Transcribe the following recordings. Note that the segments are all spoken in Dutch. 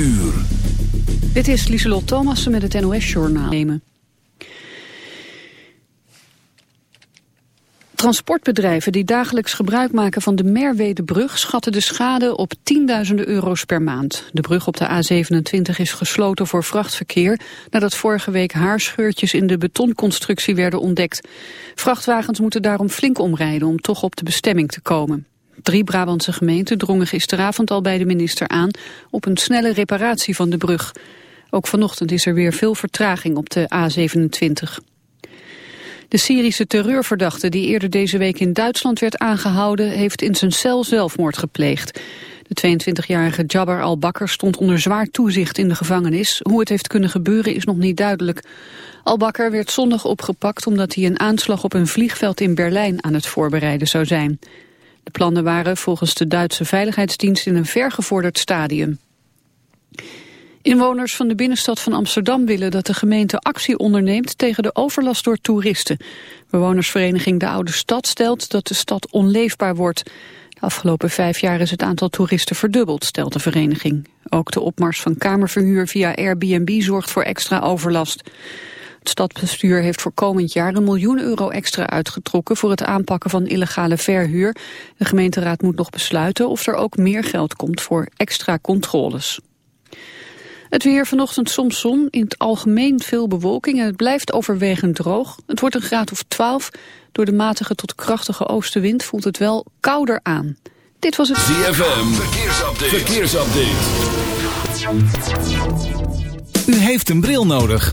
uur. Dit is Lieselot Thomassen met het NOS-journaal. Transportbedrijven die dagelijks gebruik maken van de Merwedebrug schatten de schade op tienduizenden euro's per maand. De brug op de A27 is gesloten voor vrachtverkeer nadat vorige week haarscheurtjes in de betonconstructie werden ontdekt. Vrachtwagens moeten daarom flink omrijden om toch op de bestemming te komen. Drie Brabantse gemeenten drongen gisteravond al bij de minister aan op een snelle reparatie van de brug. Ook vanochtend is er weer veel vertraging op de A27. De Syrische terreurverdachte die eerder deze week in Duitsland werd aangehouden... heeft in zijn cel zelfmoord gepleegd. De 22-jarige Jabbar al-Bakr stond onder zwaar toezicht in de gevangenis. Hoe het heeft kunnen gebeuren is nog niet duidelijk. Al-Bakr werd zondag opgepakt omdat hij een aanslag op een vliegveld in Berlijn aan het voorbereiden zou zijn. De plannen waren volgens de Duitse Veiligheidsdienst in een vergevorderd stadium. Inwoners van de binnenstad van Amsterdam willen dat de gemeente actie onderneemt tegen de overlast door toeristen. Bewonersvereniging De Oude Stad stelt dat de stad onleefbaar wordt. De afgelopen vijf jaar is het aantal toeristen verdubbeld, stelt de vereniging. Ook de opmars van kamerverhuur via Airbnb zorgt voor extra overlast. Het stadsbestuur heeft voor komend jaar een miljoen euro extra uitgetrokken voor het aanpakken van illegale verhuur. De gemeenteraad moet nog besluiten of er ook meer geld komt voor extra controles. Het weer vanochtend soms zon, in het algemeen veel bewolking en het blijft overwegend droog. Het wordt een graad of 12. Door de matige tot krachtige oostenwind voelt het wel kouder aan. Dit was het ZFM, verkeersupdate. verkeersupdate. U heeft een bril nodig.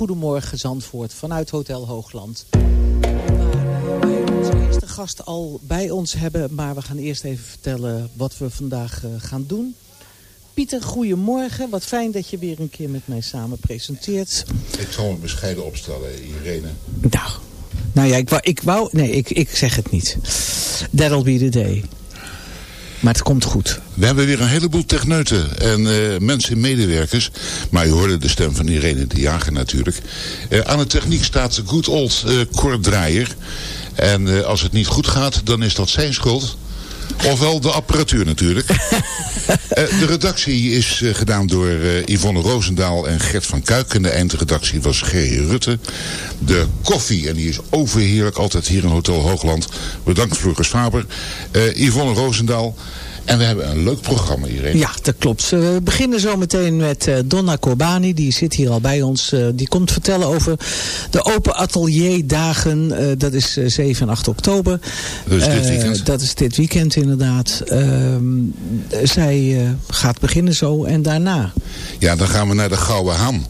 Goedemorgen Zandvoort vanuit Hotel Hoogland. Waar wij onze eerste gast al bij ons hebben. Maar we gaan eerst even vertellen wat we vandaag uh, gaan doen. Pieter, goedemorgen. Wat fijn dat je weer een keer met mij samen presenteert. Ik zal me bescheiden opstellen, Irene. Nou, nou ja, ik wou, ik wou nee, ik, ik zeg het niet. That'll be the day. Maar het komt goed. We hebben weer een heleboel techneuten en uh, mensen, medewerkers. Maar je hoorde de stem van Irene de Jager natuurlijk. Uh, aan de techniek staat good old Kort Draaier. En als het niet goed gaat, dan is dat zijn schuld. Ofwel de apparatuur natuurlijk. de redactie is gedaan door Yvonne Roosendaal en Gert van Kuik. En de eindredactie was G. Rutte. De koffie, en die is overheerlijk altijd hier in Hotel Hoogland. Bedankt Floris Faber. Yvonne Roosendaal. En we hebben een leuk programma hierin. Ja, dat klopt. We beginnen zo meteen met uh, Donna Corbani. Die zit hier al bij ons. Uh, die komt vertellen over de Open Atelierdagen. Dat is 7 en 8 oktober. Dat is dit weekend. dat is dit weekend inderdaad. Ehm, zij gaat beginnen zo en daarna. Ja, dan gaan we naar de Gouden Haan.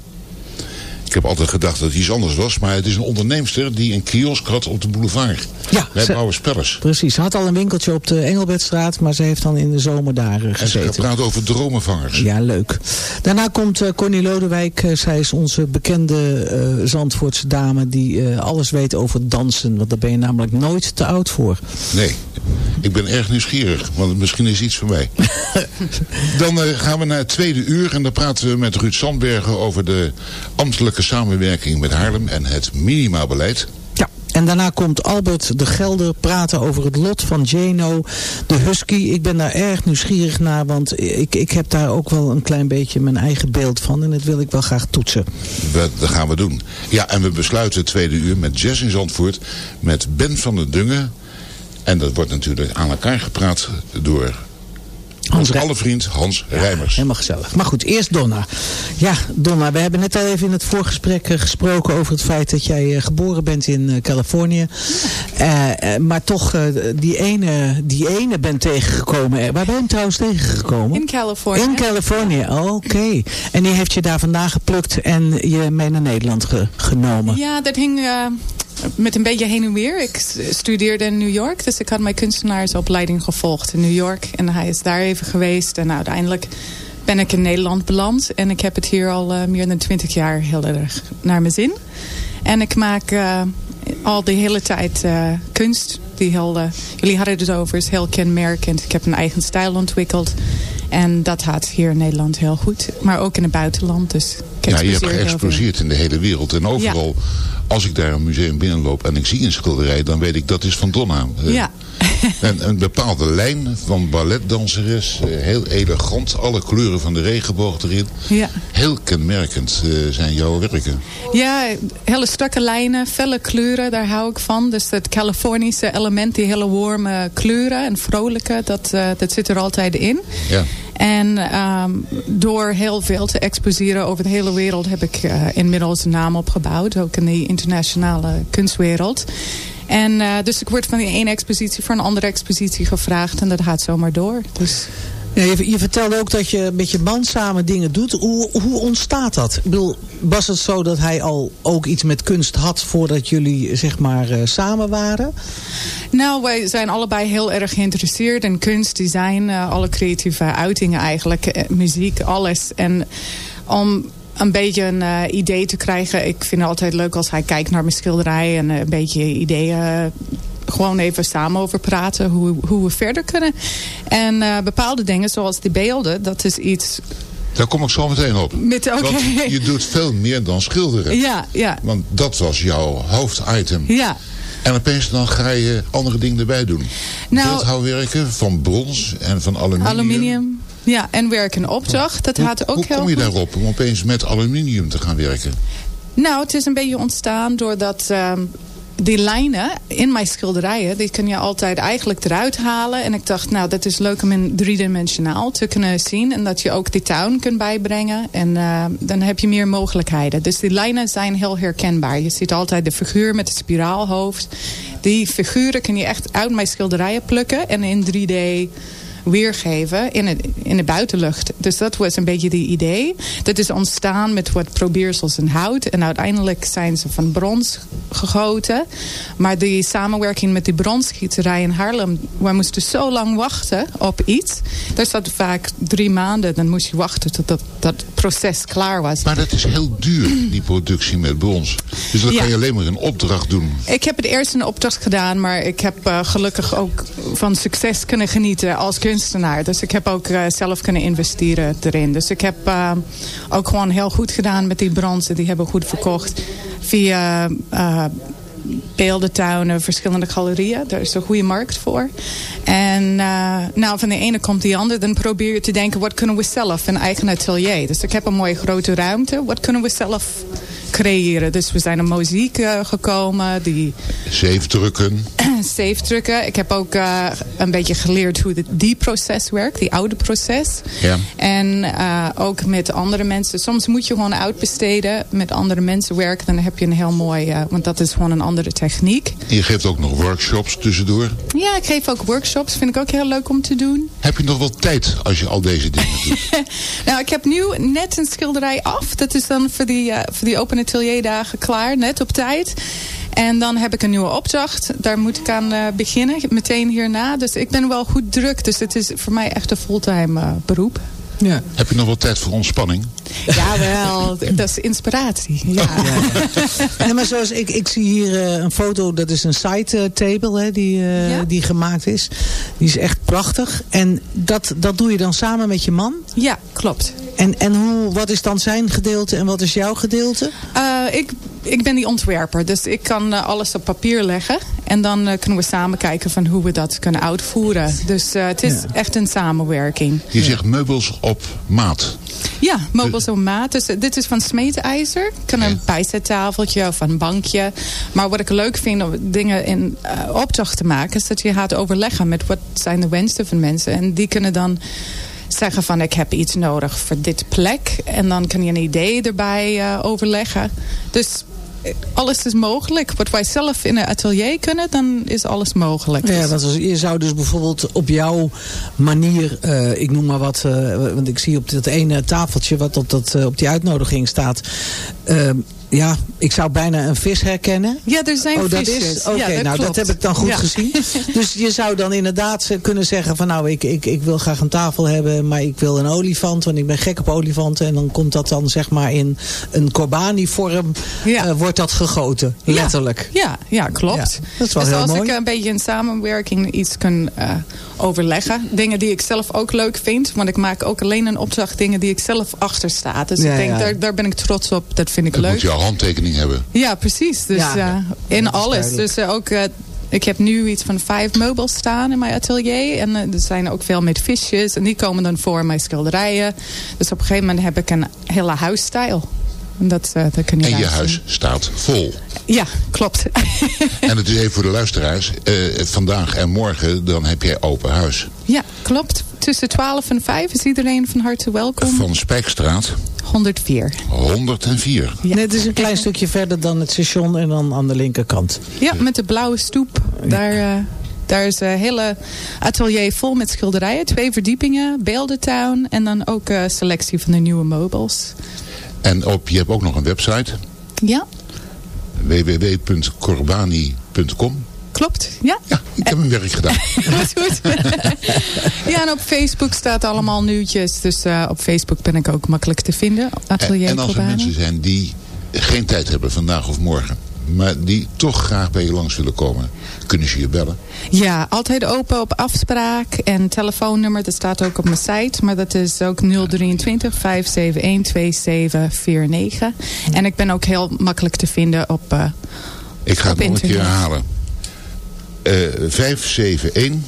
Ik heb altijd gedacht dat het iets anders was. Maar het is een onderneemster die een kiosk had op de boulevard. Ja. Bij ze, spellers. Precies. Ze had al een winkeltje op de Engelbertstraat. Maar ze heeft dan in de zomer daar gezeten. En ze praat over dromenvangers. Ja, leuk. Daarna komt uh, Connie Lodewijk. Uh, zij is onze bekende uh, Zandvoortse dame. Die alles weet over dansen. Want daar ben je namelijk nooit te oud voor. Nee. Ik ben erg nieuwsgierig. Want misschien is iets voor mij. dan gaan we naar het tweede uur. En dan praten we met Ruud Sandbergen over de ambtelijke samenwerking met Haarlem en het minimabeleid. Ja, en daarna komt Albert de Gelder praten over het lot van Jano, de Husky. Ik ben daar erg nieuwsgierig naar, want ik, ik heb daar ook wel een klein beetje mijn eigen beeld van. En dat wil ik wel graag toetsen. We, dat gaan we doen. Ja, en we besluiten het tweede uur met Jazz in Zandvoort, met Ben van der Dungen. En dat wordt natuurlijk aan elkaar gepraat door Hans alle vriend Hans ja, Rijmers. Helemaal gezellig. Maar goed, eerst Donna. Ja, Donna, we hebben net al even in het voorgesprek uh, gesproken over het feit dat jij uh, geboren bent in uh, Californië. maar toch die, ene, die ene bent tegengekomen. Waar ben je trouwens tegengekomen? In Californië. In Californië, oké. Okay. En die heeft je daar vandaan geplukt en je mee naar Nederland ge genomen. Ja, dat hing met een beetje heen en weer. Ik studeerde in New York, dus ik had mijn kunstenaarsopleiding gevolgd in New York. En hij is daar even geweest en uiteindelijk ben ik in Nederland beland. En ik heb het hier al uh, meer dan twintig jaar heel erg naar mijn zin. En ik maak uh, al de hele tijd uh, kunst. Die heel, jullie hadden het over, is heel kenmerkend. Ik heb een eigen stijl ontwikkeld. En dat gaat hier in Nederland heel goed. Maar ook in het buitenland. Dus ja, je hebt geëxploseerd in de hele wereld. En overal, ja. als ik daar een museum binnenloop en ik zie een schilderij... dan weet ik dat is van Donna. Ja. en een bepaalde lijn van balletdanseres. Heel elegant. Alle kleuren van de regenboog erin. Ja. Heel kenmerkend uh, zijn jouw werken. Ja, hele strakke lijnen. Felle kleuren, daar hou ik van. Dus het Californische element, die hele warme kleuren en vrolijke... dat, uh, dat zit er altijd in. Ja. En um, door heel veel te exposeren over de hele wereld... heb ik uh, inmiddels een naam opgebouwd. Ook in de internationale kunstwereld. En uh, dus ik word van die ene expositie voor een andere expositie gevraagd. En dat gaat zomaar door. Dus... Ja, je, je, vertelde ook dat je met je man samen dingen doet. Hoe, hoe ontstaat dat? Ik bedoel, was het zo dat hij al ook iets met kunst had voordat jullie zeg maar uh, samen waren? Nou, wij zijn allebei heel erg geïnteresseerd in kunst, design, uh, alle creatieve uitingen eigenlijk, uh, muziek, alles. En om een beetje een uh, idee te krijgen. Ik vind het altijd leuk als hij kijkt naar mijn schilderij en een beetje ideeën gewoon even samen over praten hoe, hoe we verder kunnen. En uh, bepaalde dingen zoals die beelden, dat is iets... Daar kom ik zo meteen op. Met, okay. Want je doet veel meer dan schilderen. Ja, ja. Want dat was jouw hoofditem. Ja. En opeens dan ga je andere dingen erbij doen. Nou, Beeldhouwwerken van brons en van aluminium. Aluminium. Ja, en werken opdracht. Dat hoe, gaat ook hoe heel kom je daarop om opeens met aluminium te gaan werken? Nou, het is een beetje ontstaan doordat... Uh, die lijnen in mijn schilderijen, die kun je altijd eigenlijk eruit halen. En ik dacht, nou, dat is leuk om in driedimensionaal te kunnen zien. En dat je ook die tuin kunt bijbrengen. En uh, dan heb je meer mogelijkheden. Dus die lijnen zijn heel herkenbaar. Je ziet altijd de figuur met het spiraalhoofd. Die figuren kun je echt uit mijn schilderijen plukken. En in 3D weergeven in, het, in de buitenlucht. Dus dat was een beetje die idee. Dat is ontstaan met wat probeersels en hout. En uiteindelijk zijn ze van brons gegoten. Maar die samenwerking met die bronsgieterij in Haarlem... we moesten zo lang wachten op iets. Daar zat vaak drie maanden. Dan moest je wachten tot dat, dat proces klaar was. Maar dat is heel duur, die productie met brons. Dus dat Ja. kan je alleen maar in opdracht doen. Ik heb het eerst in opdracht gedaan, maar ik heb eh, gelukkig ook van succes kunnen genieten als Dus ik heb ook eh, zelf kunnen investeren erin. Dus ik heb eh, ook gewoon heel goed gedaan met die bronzen. Die hebben goed verkocht via eh beeldentuinen, verschillende galerieën. Daar is een goede markt voor. En nou, van de ene komt die andere. Dan probeer je te denken, wat kunnen we zelf? Een eigen atelier. Dus ik heb een mooie grote ruimte. Wat kunnen we zelf creëren? Dus we zijn een muziek eh, gekomen. Die Zeefdrukken. safe drukken. Ik heb ook eh, een beetje geleerd hoe de- die proces werkt. Die oude proces. Ja. En eh, ook met andere mensen. Soms moet je gewoon uitbesteden. Met andere mensen werken. Dan heb je een heel mooi... want dat is gewoon een andere techniek. En je geeft ook nog workshops tussendoor. Ja, ik geef ook workshops. Vind ik ook heel leuk om te doen. Heb je nog wel tijd als je al deze dingen doet? Nou, ik heb nu net een schilderij af. Dat is dan voor die, voor die open atelierdagen klaar. Net op tijd. En dan heb ik een nieuwe opdracht. Daar moet ik aan eh, beginnen. Meteen hierna. Dus ik ben wel goed druk. Dus het is voor mij echt een fulltime eh, beroep. Ja. Heb je nog wel tijd voor ontspanning? Jawel, dat is inspiratie. Ja. Nee, maar zoals ik, ik zie hier eh, een foto, dat is een side eh, table hè, die, eh, Ja. die gemaakt is. Die is echt prachtig. En dat, dat doe je dan samen met je man. ja, klopt. En, en hoe, wat is dan zijn gedeelte en wat is jouw gedeelte? Eh, ik, ik ben die ontwerper, dus ik kan eh, alles op papier leggen. En dan eh, kunnen we samen kijken van hoe we dat kunnen uitvoeren. Dus eh, het is Ja. echt een samenwerking. Je zegt meubels op maat. Ja, meubels op maat. Dus, dit is van smeedijzer. Kan een bijzettafeltje of een bankje. Maar wat ik leuk vind om dingen in opdracht te maken... is dat je gaat overleggen met wat zijn de wensen van mensen. En die kunnen dan zeggen van ik heb iets nodig voor dit plek. En dan kan je een idee erbij eh, overleggen. Dus alles is mogelijk. Wat wij zelf in een atelier kunnen, dan is alles mogelijk. Ja, want als, je zou dus bijvoorbeeld op jouw manier, eh, ik noem maar wat, eh, want ik zie op dat ene tafeltje wat op, dat, eh, op die uitnodiging staat. Eh, ja, ik zou bijna een vis herkennen. ja, er zijn oh, dat visjes. is? Oké, Ja, nou dat heb ik dan goed Ja. gezien. Dus je zou dan inderdaad eh, kunnen zeggen van nou, ik, ik, ik wil graag een tafel hebben, maar ik wil een olifant, want ik ben gek op olifanten. En dan komt dat dan zeg maar in een Corbani-vorm, Ja. eh, wordt dat gegoten, letterlijk. Ja, ja klopt. Ja, dat is wel dus heel als mooi. ik een beetje in samenwerking iets kan eh, overleggen. Dingen die ik zelf ook leuk vind. Want ik maak ook alleen een opdracht dingen die ik zelf achter sta. Dus Ja, ik denk, ja. daar, daar ben ik trots op. Dat vind ik leuk. Handtekening hebben. Ja, precies. Dus Ja, eh, in alles. Dus eh, ook... eh, ik heb nu iets van vijf meubels staan in mijn atelier. En er zijn ook veel met visjes. En die komen dan voor mijn schilderijen. Dus op een gegeven moment heb ik een hele huisstijl. Dat, eh, dat En je huis zien. staat vol. Ja, klopt. En het is even voor de luisteraars. eh, vandaag en morgen dan heb jij open huis. Ja, klopt. Tussen 12 en 5 is iedereen van harte welkom. Van Spijkstraat 104. 104. Ja. Nee, het is een klein stukje verder dan het station en dan aan de linkerkant. Ja, met de blauwe stoep. Daar, eh, daar is een hele atelier vol met schilderijen. Twee verdiepingen, beeldentuin en dan ook eh, selectie van de nieuwe meubels. En op, je hebt ook nog een website. Ja, www.corbani.com klopt. Ja, Ja, ik heb mijn werk gedaan. wat goed. ja, en op Facebook staat allemaal nieuwtjes. Dus eh, op Facebook ben ik ook makkelijk te vinden. En, Atelier en als er mensen zijn die geen tijd hebben vandaag of morgen. Maar die toch graag bij je langs willen komen. Kunnen ze je bellen. Ja, altijd open op afspraak. En telefoonnummer, dat staat ook op mijn site. Maar dat is ook 023 571 2749. En ik ben ook heel makkelijk te vinden op... eh, Ik ga het nog een keer herhalen. Eh 571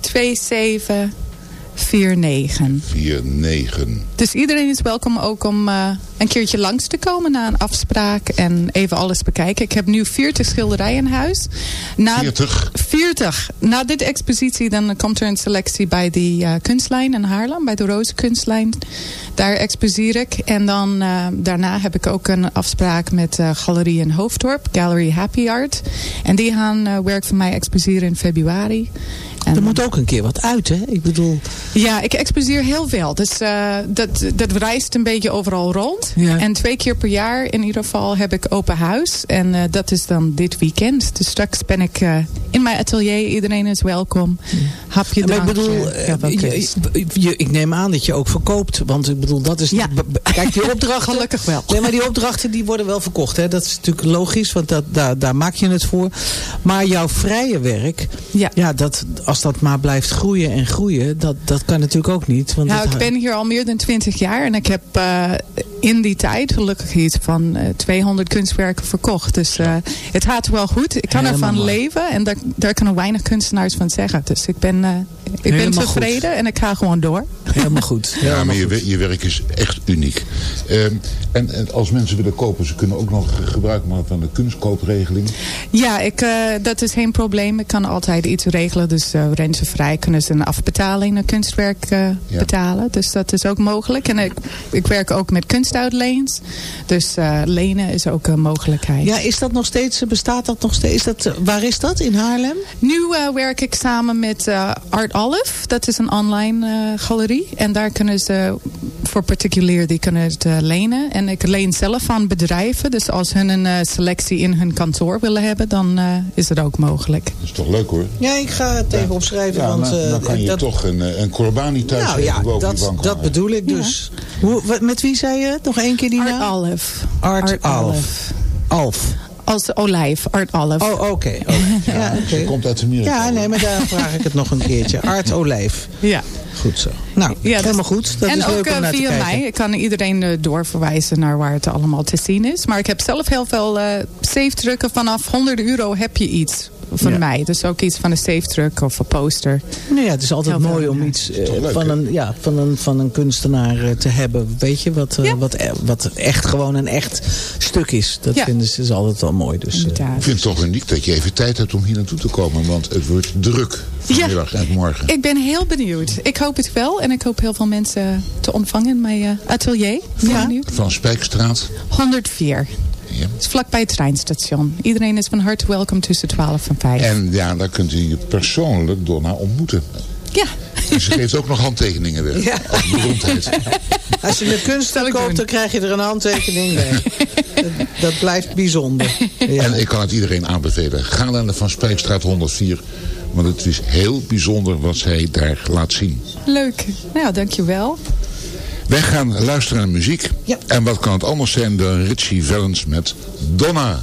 2749. 49. Dus iedereen is welkom ook om eh, een keertje langs te komen na een afspraak. En even alles bekijken. Ik heb nu 40 schilderijen in huis. Na 40. 40. Na dit expositie dan komt er een selectie bij die eh, kunstlijn in Haarlem. Bij de Roze kunstlijn. Daar exposeer ik. En dan eh, daarna heb ik ook een afspraak met Galerie in Hoofddorp. Gallery Happy Art. En die gaan werk van mij exposeren in februari. Er moet ook een keer wat uit, hè? Ik bedoel... Ja, ik exposeer heel veel. Dus uh, dat, dat reist een beetje overal rond. Ja. En twee keer per jaar in ieder geval heb ik open huis. En uh, dat is dan dit weekend. Dus straks ben ik uh, in mijn atelier. Iedereen is welkom. Hapje, Maar ik bedoel, eh, Ja, je- ik neem aan dat je ook verkoopt. Want ik bedoel, dat is... Ja. Kijk, die opdrachten... Gelukkig wel. Nee, maar die opdrachten die worden wel verkocht. Hè? Dat is natuurlijk logisch, want dat, daar, daar maak je het voor. Maar jouw vrije werk, Ja. ja, dat, als dat maar blijft groeien en groeien, dat, dat kan natuurlijk ook niet. Want Nou, ik ben hier al meer dan 20 jaar en ik heb uh, in die tijd gelukkig iets van uh, 200 kunstwerken verkocht. Dus uh, het gaat wel goed. Ik kan Helemaal ervan mooi. leven en daar, daar kunnen weinig kunstenaars van zeggen. Dus ik ben, ik ben Helemaal tevreden goed. en ik ga gewoon door. Helemaal goed. Ja, Helemaal maar je, goed. je werk is echt uniek. Ehm, en, en als mensen willen kopen, ze kunnen ook nog gebruik maken van de kunstkoopregeling. Ja, ik, uh, dat is geen probleem. Ik kan altijd iets regelen. Dus uh, rentevrij kunnen ze een afbetaling, een kunstwerk uh, Ja. betalen. Dus dat is ook mogelijk. En ik, ik werk ook met kunstuitleens. Dus uh, lenen is ook een mogelijkheid. Ja, is dat nog steeds, bestaat dat nog steeds? Is dat, eh, waar is dat? In Haarlem? Nu uh, werk ik samen met uh, Art Olive. Dat is een online uh, galerie. En daar kunnen ze voor particulier die kunnen het uh, lenen. En ik leen zelf van bedrijven. Dus als hun een uh, selectie in hun kantoor willen hebben, dan uh, is dat ook mogelijk. Dat is toch leuk hoor? Ja, ik ga het even opschrijven. Ja, want, dan, eh, dan kan je dat, toch een, eh, een Corbani thuis Nou ja, boven dat, bank dat bedoel ik dus. Hoe, met wie zei je het? Nog één keer die Art naam? Olive. Art, Alf. Alf. Als olijf, Art Olive. Oh, oké. Ja, komt uit Amerika. Ja, nee, maar daar vraag ik het nog een keertje. Art Olijf. Ja. Goed zo. Nou, Ja, helemaal dus- goed. Dat en is ook leuk om uh, naar te via mij. Ik kan iedereen uh, doorverwijzen naar waar het allemaal te zien is. Maar ik heb zelf heel veel uh, safe drukken. Vanaf 100 euro heb je iets van Ja. mij. Dus ook iets van een safe druk of een poster. Nou ja, het is altijd Heel mooi om iets eh, van, een, ja, van, een, van een kunstenaar eh, te hebben. Weet je, wat, eh, Ja. wat, wat echt gewoon een echt stuk is. Dat Ja. vinden ze is altijd wel mooi. Dus. Ik vind het toch uniek dat je even tijd hebt om hier naartoe te komen. Want het wordt druk vanmiddag en morgen. Ik ben heel benieuwd. Ik hoop het wel. En ik hoop heel veel mensen te ontvangen in mijn atelier. Ja. Van Spijkstraat. 104. Ja. Het is vlakbij het treinstation. Iedereen is van harte welkom tussen 12 en 5. En ja, daar kunt u je persoonlijk Donna ontmoeten. Ja. En ze geeft ook nog handtekeningen weg. Ja. Als beroemdheid. Als je een kunst Zal ik koopt, dan krijg je er een handtekening bij. dat, dat blijft bijzonder. Ja. En ik kan het iedereen aanbevelen. Ga naar de Van Spijkstraat 104. Want het is heel bijzonder wat zij daar laat zien. Leuk. Nou, dankjewel. Wij gaan luisteren naar muziek. Ja. En wat kan het anders zijn dan Richie Valens met Donna.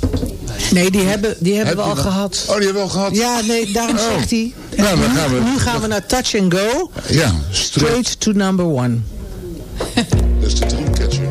Nee, die hebben, die hebben Heb we al gehad. Oh, die hebben we al gehad? Ja, nee, daarom Oh. zegt hij. Nou, dan nu, gaan we- nu gaan we naar Touch and Go. Ja, straight. Straight to number one. Dat is de Dreamcatcher.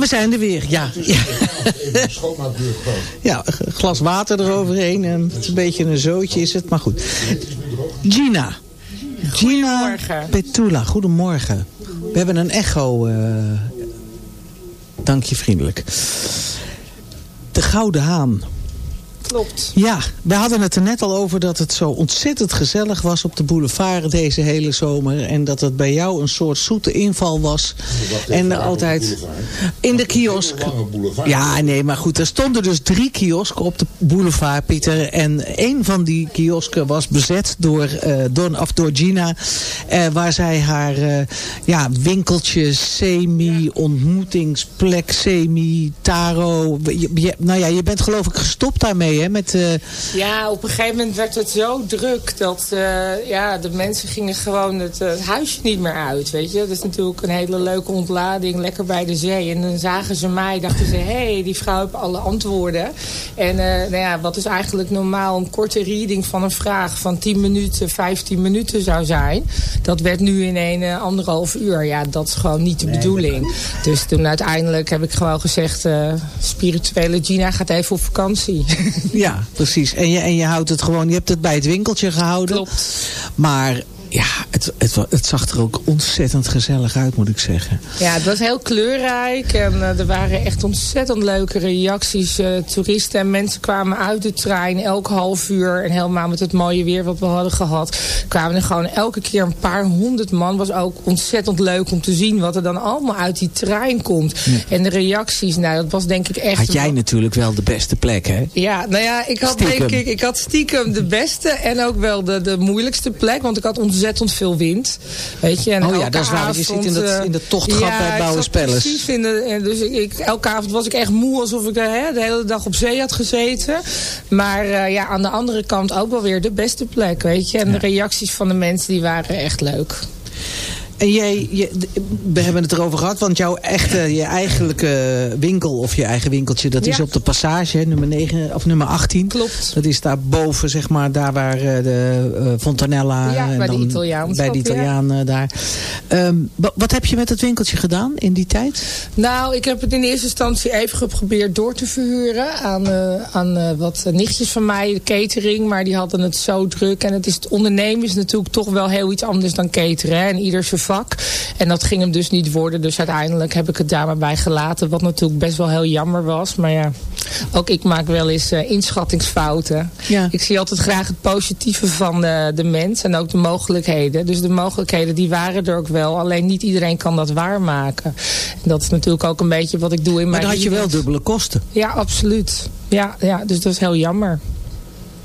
We zijn er weer, ja. Ja, ja een glas water eroverheen. En het is een beetje een zootje is het, maar goed. Gina. Gina Petula, goedemorgen. We hebben een echo. eh, dank je vriendelijk. De Gouden Haan. Klopt. Ja, we hadden het er net al over dat het zo ontzettend gezellig was op de boulevard deze hele zomer. En dat het bij jou een soort zoete inval was. En altijd in de kiosk. Ja, nee, maar goed, er stonden dus drie kiosken op de boulevard, Pieter. En een van die kiosken was bezet door, eh door, of door Gina. eh, waar zij haar eh, ja, winkeltje, semi, ontmoetingsplek, semi, taro. Je, je- nou ja, je bent geloof ik gestopt daarmee, hè? Met, eh, Ja, op een gegeven moment werd het zo druk dat eh, ja, de mensen gingen gewoon het, eh, het huisje niet meer uit. Weet je? Dat is natuurlijk een hele leuke ontlading, lekker bij de zee. En dan zagen ze mij, dachten ze, hé, hey, die vrouw heeft alle antwoorden. En nou ja, wat is eigenlijk normaal een korte reading van een vraag van 10 minuten, 15 minuten zou zijn. Dat werd nu in een anderhalf uur. Ja, dat is gewoon niet de bedoeling. Dus toen uiteindelijk heb ik gewoon gezegd, spirituele Gina gaat even op vakantie. ja, precies. En je, en je houdt het gewoon, je hebt het bij het winkeltje gehouden. Klopt. Maar ja, het, het, het zag er ook ontzettend gezellig uit, moet ik zeggen. Ja, het was heel kleurrijk en eh, er waren echt ontzettend leuke reacties. Eh, toeristen en mensen kwamen uit de trein elk half uur. En helemaal met het mooie weer wat we hadden gehad. Kwamen er gewoon elke keer een paar honderd man. Was ook ontzettend leuk om te zien wat er dan allemaal uit die trein komt. En de reacties, nou dat was denk ik echt... Had jij natuurlijk wel de beste plek, hè? Ja, nou ja, ik had Stiekem. denk ik, ik had stiekem de beste en ook wel de, de moeilijkste plek, want ik had ontzettend veel wind. Weet je, en Oh ja, dat is waar, je zit in dat- eh, in dat tochtgat ja, bij zat Palace. Precies in de, en dus ik, ik- elke avond was ik echt moe, alsof ik de, hè, de hele dag op zee had gezeten. Maar eh, ja, aan de andere kant ook wel weer de beste plek, weet je. En de reacties van de mensen, die waren echt leuk. En jij, je, we hebben het erover gehad, want jouw echte, je eigenlijke winkel of je eigen winkeltje, dat is op de passage, hè, nummer 9 of nummer 18. Klopt. Dat is daar boven, zeg maar, daar waar eh, de eh, Fontanella Ja, en bij de dan Italiaan bij de ja. Italiaan eh, daar. Ehm, wa- wat heb je met het winkeltje gedaan in die tijd? Nou, ik heb het in eerste instantie even geprobeerd door te verhuren aan, aan wat nichtjes van mij, de catering. Maar die hadden het zo druk. En het, is, het ondernemen is natuurlijk toch wel heel iets anders dan cateren. Hè? En ieder vak. En dat ging hem dus niet worden. Dus uiteindelijk heb ik het daar maar bij gelaten. Wat natuurlijk best wel heel jammer was. Maar ja, ook ik maak wel eens eh, inschattingsfouten. Ja. Ik zie altijd graag het positieve van de, de mens. En ook de mogelijkheden. Dus de mogelijkheden die waren er ook wel. Alleen niet iedereen kan dat waarmaken. En dat is natuurlijk ook een beetje wat ik doe in Maar mijn dan had je wel dubbele kosten. Ja, absoluut. Ja, ja, dus dat is heel jammer.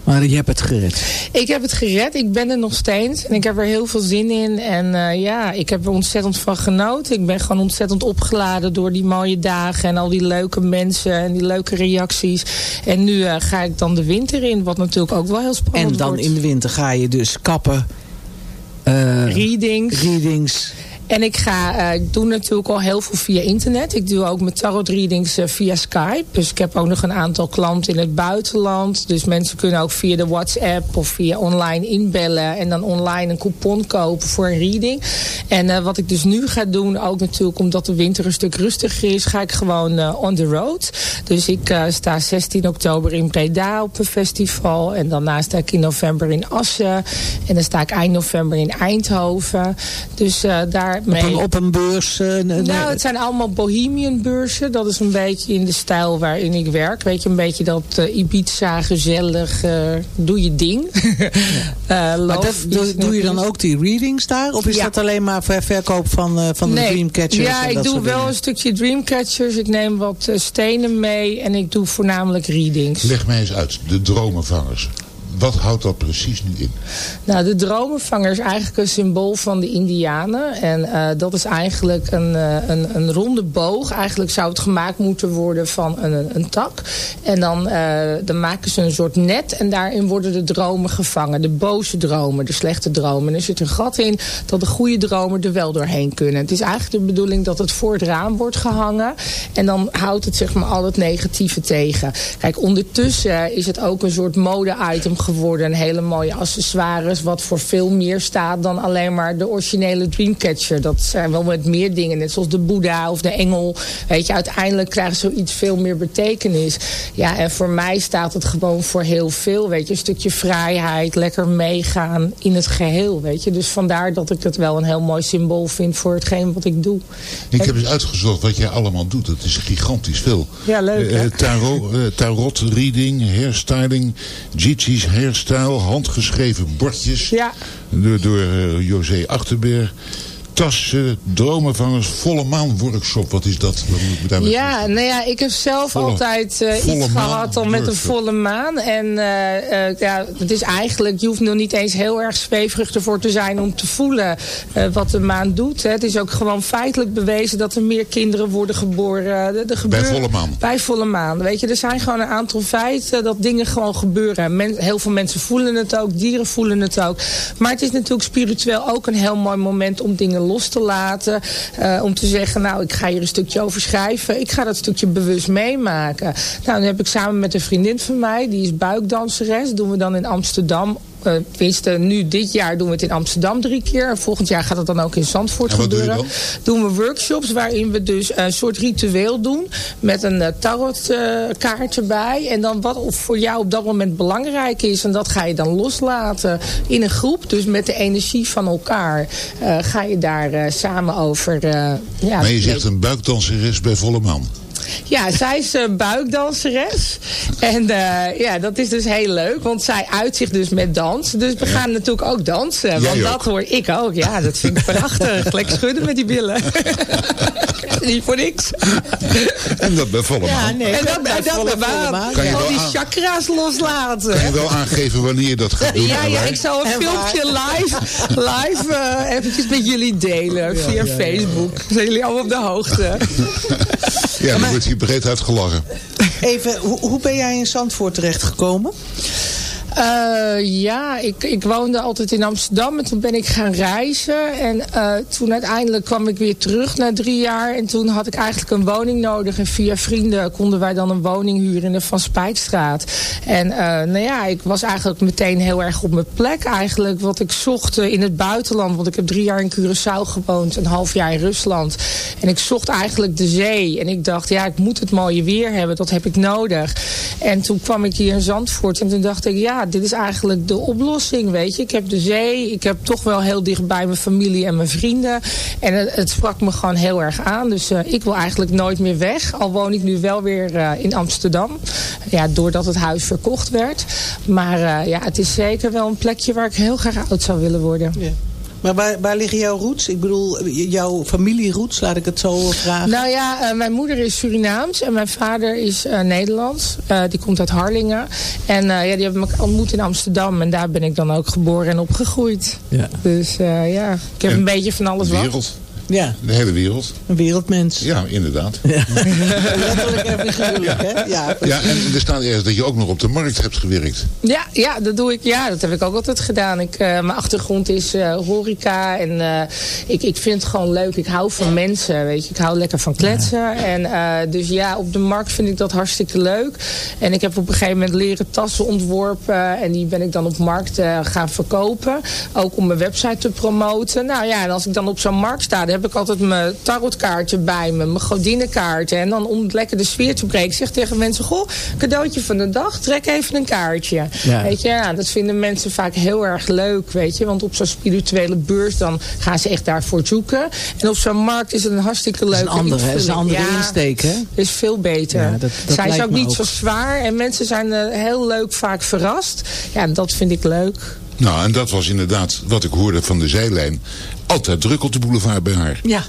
Maar je hebt het gered. Ik heb het gered. Ik ben er nog steeds. En ik heb er heel veel zin in. En eh, ja, ik heb er ontzettend van genoten. Ik ben gewoon ontzettend opgeladen door die mooie dagen. En al die leuke mensen en die leuke reacties. En nu eh, ga ik dan de winter in. Wat natuurlijk ook wel heel spannend En dan wordt. in de winter ga je dus kappen. eh, Readings. readings. En ik ga uh, doe natuurlijk al heel veel via internet. Ik doe ook mijn tarot readings uh, via Skype. Dus ik heb ook nog een aantal klanten in het buitenland. Dus mensen kunnen ook via de WhatsApp of via online inbellen. En dan online een coupon kopen voor een reading. En uh, wat ik dus nu ga doen, ook natuurlijk omdat de winter een stuk rustiger is, ga ik gewoon on the road. Dus ik sta 16 oktober in Breda op een festival. En daarna sta ik in november in Assen. En dan sta ik eind november in Eindhoven. Dus daar op een, op een beurs? Uh, nou, het zijn allemaal bohemian beurzen. Dat is een beetje in de stijl waarin ik werk. Weet je, een beetje dat uh, Ibiza, gezellig, uh, doe je ding. ja. maar dat, doe, doe, je dan ook die readings daar? Of is ja. dat alleen maar ver verkoop van, van de nee. Dreamcatchers? Ja, ik doe wel een stukje Dreamcatchers. Ik neem wat stenen mee en ik doe voornamelijk readings. Leg mij eens uit, de dromenvangers wat houdt dat precies nu in? Nou, de dromenvanger is eigenlijk een symbool van de indianen. En uh, dat is eigenlijk een, uh, een, een, ronde boog. Eigenlijk zou het gemaakt moeten worden van een, een tak. En dan, uh, dan maken ze een soort net. En daarin worden de dromen gevangen. De boze dromen, de slechte dromen. En er zit een gat in dat de goede dromen er wel doorheen kunnen. Het is eigenlijk de bedoeling dat het voor het raam wordt gehangen. En dan houdt het zeg maar al het negatieve tegen. Kijk, ondertussen is het ook een soort mode-item geworden. Een hele mooie accessoires wat voor veel meer staat dan alleen maar de originele Dreamcatcher. Dat zijn wel met meer dingen, net zoals de Boeddha of de engel. Weet je, uiteindelijk krijgt zoiets veel meer betekenis. Ja, en voor mij staat het gewoon voor heel veel, weet je. Een stukje vrijheid, lekker meegaan in het geheel, weet je. Dus vandaar dat ik het wel een heel mooi symbool vind voor hetgeen wat ik doe. Ik heb eens uitgezocht wat jij allemaal doet. Dat is gigantisch veel. Ja, leuk uh, tarot, uh, tarot reading, hairstyling, Gigi's hairstyle, handgeschreven bordjes. Ja. Door, door uh, José Achterberg tassen, dromenvangers, volle maan workshop. Wat is dat? Wat moet ik daarmee ja, nou ja, ik heb zelf volle, altijd uh, iets gehad al met een volle maan. En uh, uh, ja, het is eigenlijk, je hoeft nog niet eens heel erg zweverig ervoor te zijn om te voelen wat de maan doet. Hè. Het is ook gewoon feitelijk bewezen dat er meer kinderen worden geboren. De bij volle maan? Bij volle maan. Weet je, er zijn gewoon een aantal feiten dat dingen gewoon gebeuren. Men, heel veel mensen voelen het ook, dieren voelen het ook. Maar het is natuurlijk spiritueel ook een heel mooi moment om dingen los te laten. Uh, om te zeggen, nou, ik ga hier een stukje over schrijven. Ik ga dat stukje bewust meemaken. Nou, dan heb ik samen met een vriendin van mij, die is buikdanseres. Doen we dan in Amsterdam tenminste, nu dit jaar doen we het in Amsterdam drie keer. Volgend jaar gaat het dan ook in Zandvoort gebeuren. Doe doen we workshops waarin we dus een soort ritueel doen. Met een uh, tarotkaart uh, erbij. En dan wat voor jou op dat moment belangrijk is. En dat ga je dan loslaten in een groep. Dus met de energie van elkaar uh, ga je daar samen over... ja, maar je zegt een buikdanseres bij volle man. Ja, zij is uh, buikdanseres. En uh, ja, dat is dus heel leuk. Want zij uit zich dus met dans. Dus we gaan natuurlijk ook dansen. Jij want dat hoor ik ook. Ja, dat vind ik prachtig. Lekker schudden met die billen. Niet voor niks. En dat bij volle Ja, maan. nee. En dat bij volle maan. Kan je Al wel die aan- chakra's loslaten. Kan je wel aangeven wanneer je dat gaat doen? Ja, ja, ik zal een filmpje live, live uh, eventjes met jullie delen via Facebook. Zijn jullie allemaal op de hoogte. Ja, dan wordt hier breed uitgelachen. Even, hoe, hoe ben jij in Zandvoort terechtgekomen? Uh, ja, ik, ik woonde altijd in Amsterdam en toen ben ik gaan reizen. En uh, toen uiteindelijk kwam ik weer terug na drie jaar. En toen had ik eigenlijk een woning nodig. En via vrienden konden wij dan een woning huren in de Van Spijkstraat. En uh, nou ja, ik was eigenlijk meteen heel erg op mijn plek eigenlijk. Wat ik zocht in het buitenland. Want ik heb drie jaar in Curaçao gewoond. Een half jaar in Rusland. En ik zocht eigenlijk de zee. En ik dacht, ja, ik moet het mooie weer hebben. Dat heb ik nodig. En toen kwam ik hier in Zandvoort. En toen dacht ik, ja, dit is eigenlijk de oplossing, weet je. Ik heb de zee, ik heb toch wel heel dichtbij mijn familie en mijn vrienden. En het, sprak me gewoon heel erg aan. Dus uh, ik wil eigenlijk nooit meer weg. Al woon ik nu wel weer uh, in Amsterdam. Ja, doordat het huis verkocht werd. Maar uh, ja, het is zeker wel een plekje waar ik heel graag oud zou willen worden. Ja. Maar waar, waar liggen jouw roots? Ik bedoel, jouw familieroots, laat ik het zo vragen. Nou ja, uh, mijn moeder is Surinaams en mijn vader is uh, Nederlands. Uh, die komt uit Harlingen. En ja, die hebben me ontmoet in Amsterdam. En daar ben ik dan ook geboren en opgegroeid. Ja. Dus ja, ik heb En een beetje van alles wereld. Ja. De hele wereld. Een wereldmens. Ja, inderdaad. Letterlijk en figuurlijk, hè? Ja, Ja, en er staat ergens dat je ook nog op de markt hebt gewerkt. Ja, ja, dat doe ik. Ja, dat heb ik ook altijd gedaan. Ik, eh, mijn achtergrond is eh, horeca. En eh, ik, ik vind het gewoon leuk. Ik hou van mensen, weet je. Ik hou lekker van kletsen. En eh, dus ja, op de markt vind ik dat hartstikke leuk. En ik heb op een gegeven moment leren tassen ontworpen. En die ben ik dan op markt eh, gaan verkopen. Ook om mijn website te promoten. Nou ja, en als ik dan op zo'n markt sta, dan heb ik altijd mijn tarotkaartje bij me. Mijn godinenkaartje. En dan om het lekker de sfeer te breken, zeg tegen mensen... Goh, cadeautje van de dag, trek even een kaartje. Ja. Weet je, ja, dat vinden mensen vaak heel erg leuk, weet je. Want op zo'n spirituele beurs, dan gaan ze echt daarvoor zoeken. En op zo'n markt is het een hartstikke leuke is een andere, is een andere Ja, insteek, hè? is veel beter. Ja, dat- dat Zij is ook niet ook. zo zwaar. En mensen zijn eh, heel leuk vaak verrast. Ja, dat vind ik leuk. Nou, en dat was inderdaad wat ik hoorde van de zijlijn. Altijd druk op de boulevard bij haar. Ja.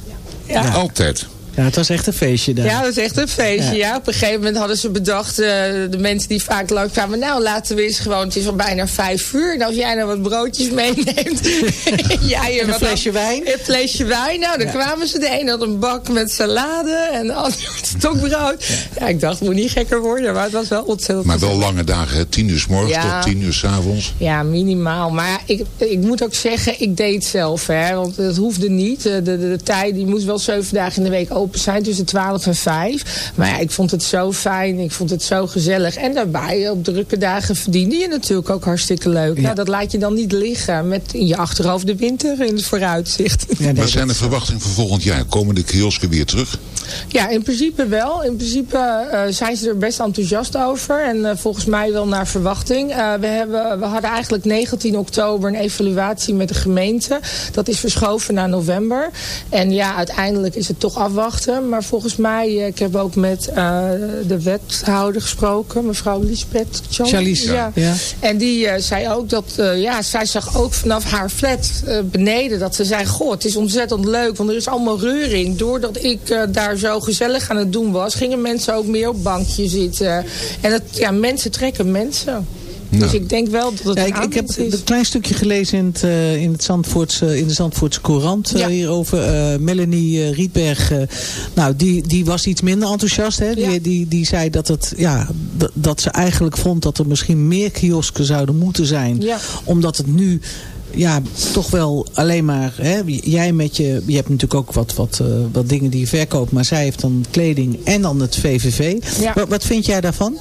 Ja. Altijd. Ja, het was echt een feestje daar. Ja, dat is echt een feestje. Ja. Ja. Op een gegeven moment hadden ze bedacht, eh, de mensen die vaak lang kwamen, nou laten we eens gewoon, het is al bijna vijf uur. En als jij nou wat broodjes meeneemt. jij En een wat flesje wijn? Een flesje wijn. Nou, dan Ja. kwamen ze. De een had een bak met salade en de ander had stokbrood. Ja, ik dacht, het moet niet gekker worden, maar het was wel ontzettend Maar wel gezellig. lange dagen, hè? tien uur s morgens Ja. tot tien uur s avonds. Ja, minimaal. Maar ik, ik moet ook zeggen, ik deed het zelf. Hè, want het hoefde niet. De, de, de, tijd die moest wel zeven dagen in de week open zijn. Tussen 12 en 5. Maar ja, ik vond het zo fijn. Ik vond het zo gezellig. En daarbij, op drukke dagen verdiende je natuurlijk ook hartstikke leuk. Ja. Nou, dat laat je dan niet liggen. Met in je achterhoofd de winter in het vooruitzicht. Ja, zijn de verwachtingen voor volgend jaar? Komen de kiosken weer terug? Ja, in principe wel. In principe eh, zijn ze er best enthousiast over. En eh, volgens mij wel naar verwachting. Eh, we, hebben, we hadden eigenlijk 19 oktober een evaluatie met de gemeente. Dat is verschoven naar november. En ja, uiteindelijk is het toch afwachten. Maar volgens mij, eh, ik heb ook met eh, de wethouder gesproken. Mevrouw Lisbeth Chan. Charlize, Ja. ja. En die eh, zei ook dat, ja, zij zag ook vanaf haar flat beneden dat ze zei, goh, het is ontzettend leuk, want er is allemaal reuring. Doordat ik daar zo gezellig aan het doen was, gingen mensen ook meer op bankje zitten. En het, ja, mensen trekken mensen. Dus ik denk wel dat het Ja, ik, ik heb is. een klein stukje gelezen in, het, eh, in, het Zandvoortse, in de Zandvoortse Courant eh, Ja. hierover. Eh, Melanie Rietberg, nou, die, die was iets minder enthousiast. Hè? Die, Ja. die, die zei dat, het, ja, dat, ze eigenlijk vond dat er misschien meer kiosken zouden moeten zijn. Ja. Omdat het nu ja, toch wel alleen maar... Hè, jij met je... Je hebt natuurlijk ook wat, wat, eh, wat dingen die je verkoopt. Maar zij heeft dan kleding en dan het VVV. Ja. Wat, wat vind jij daarvan?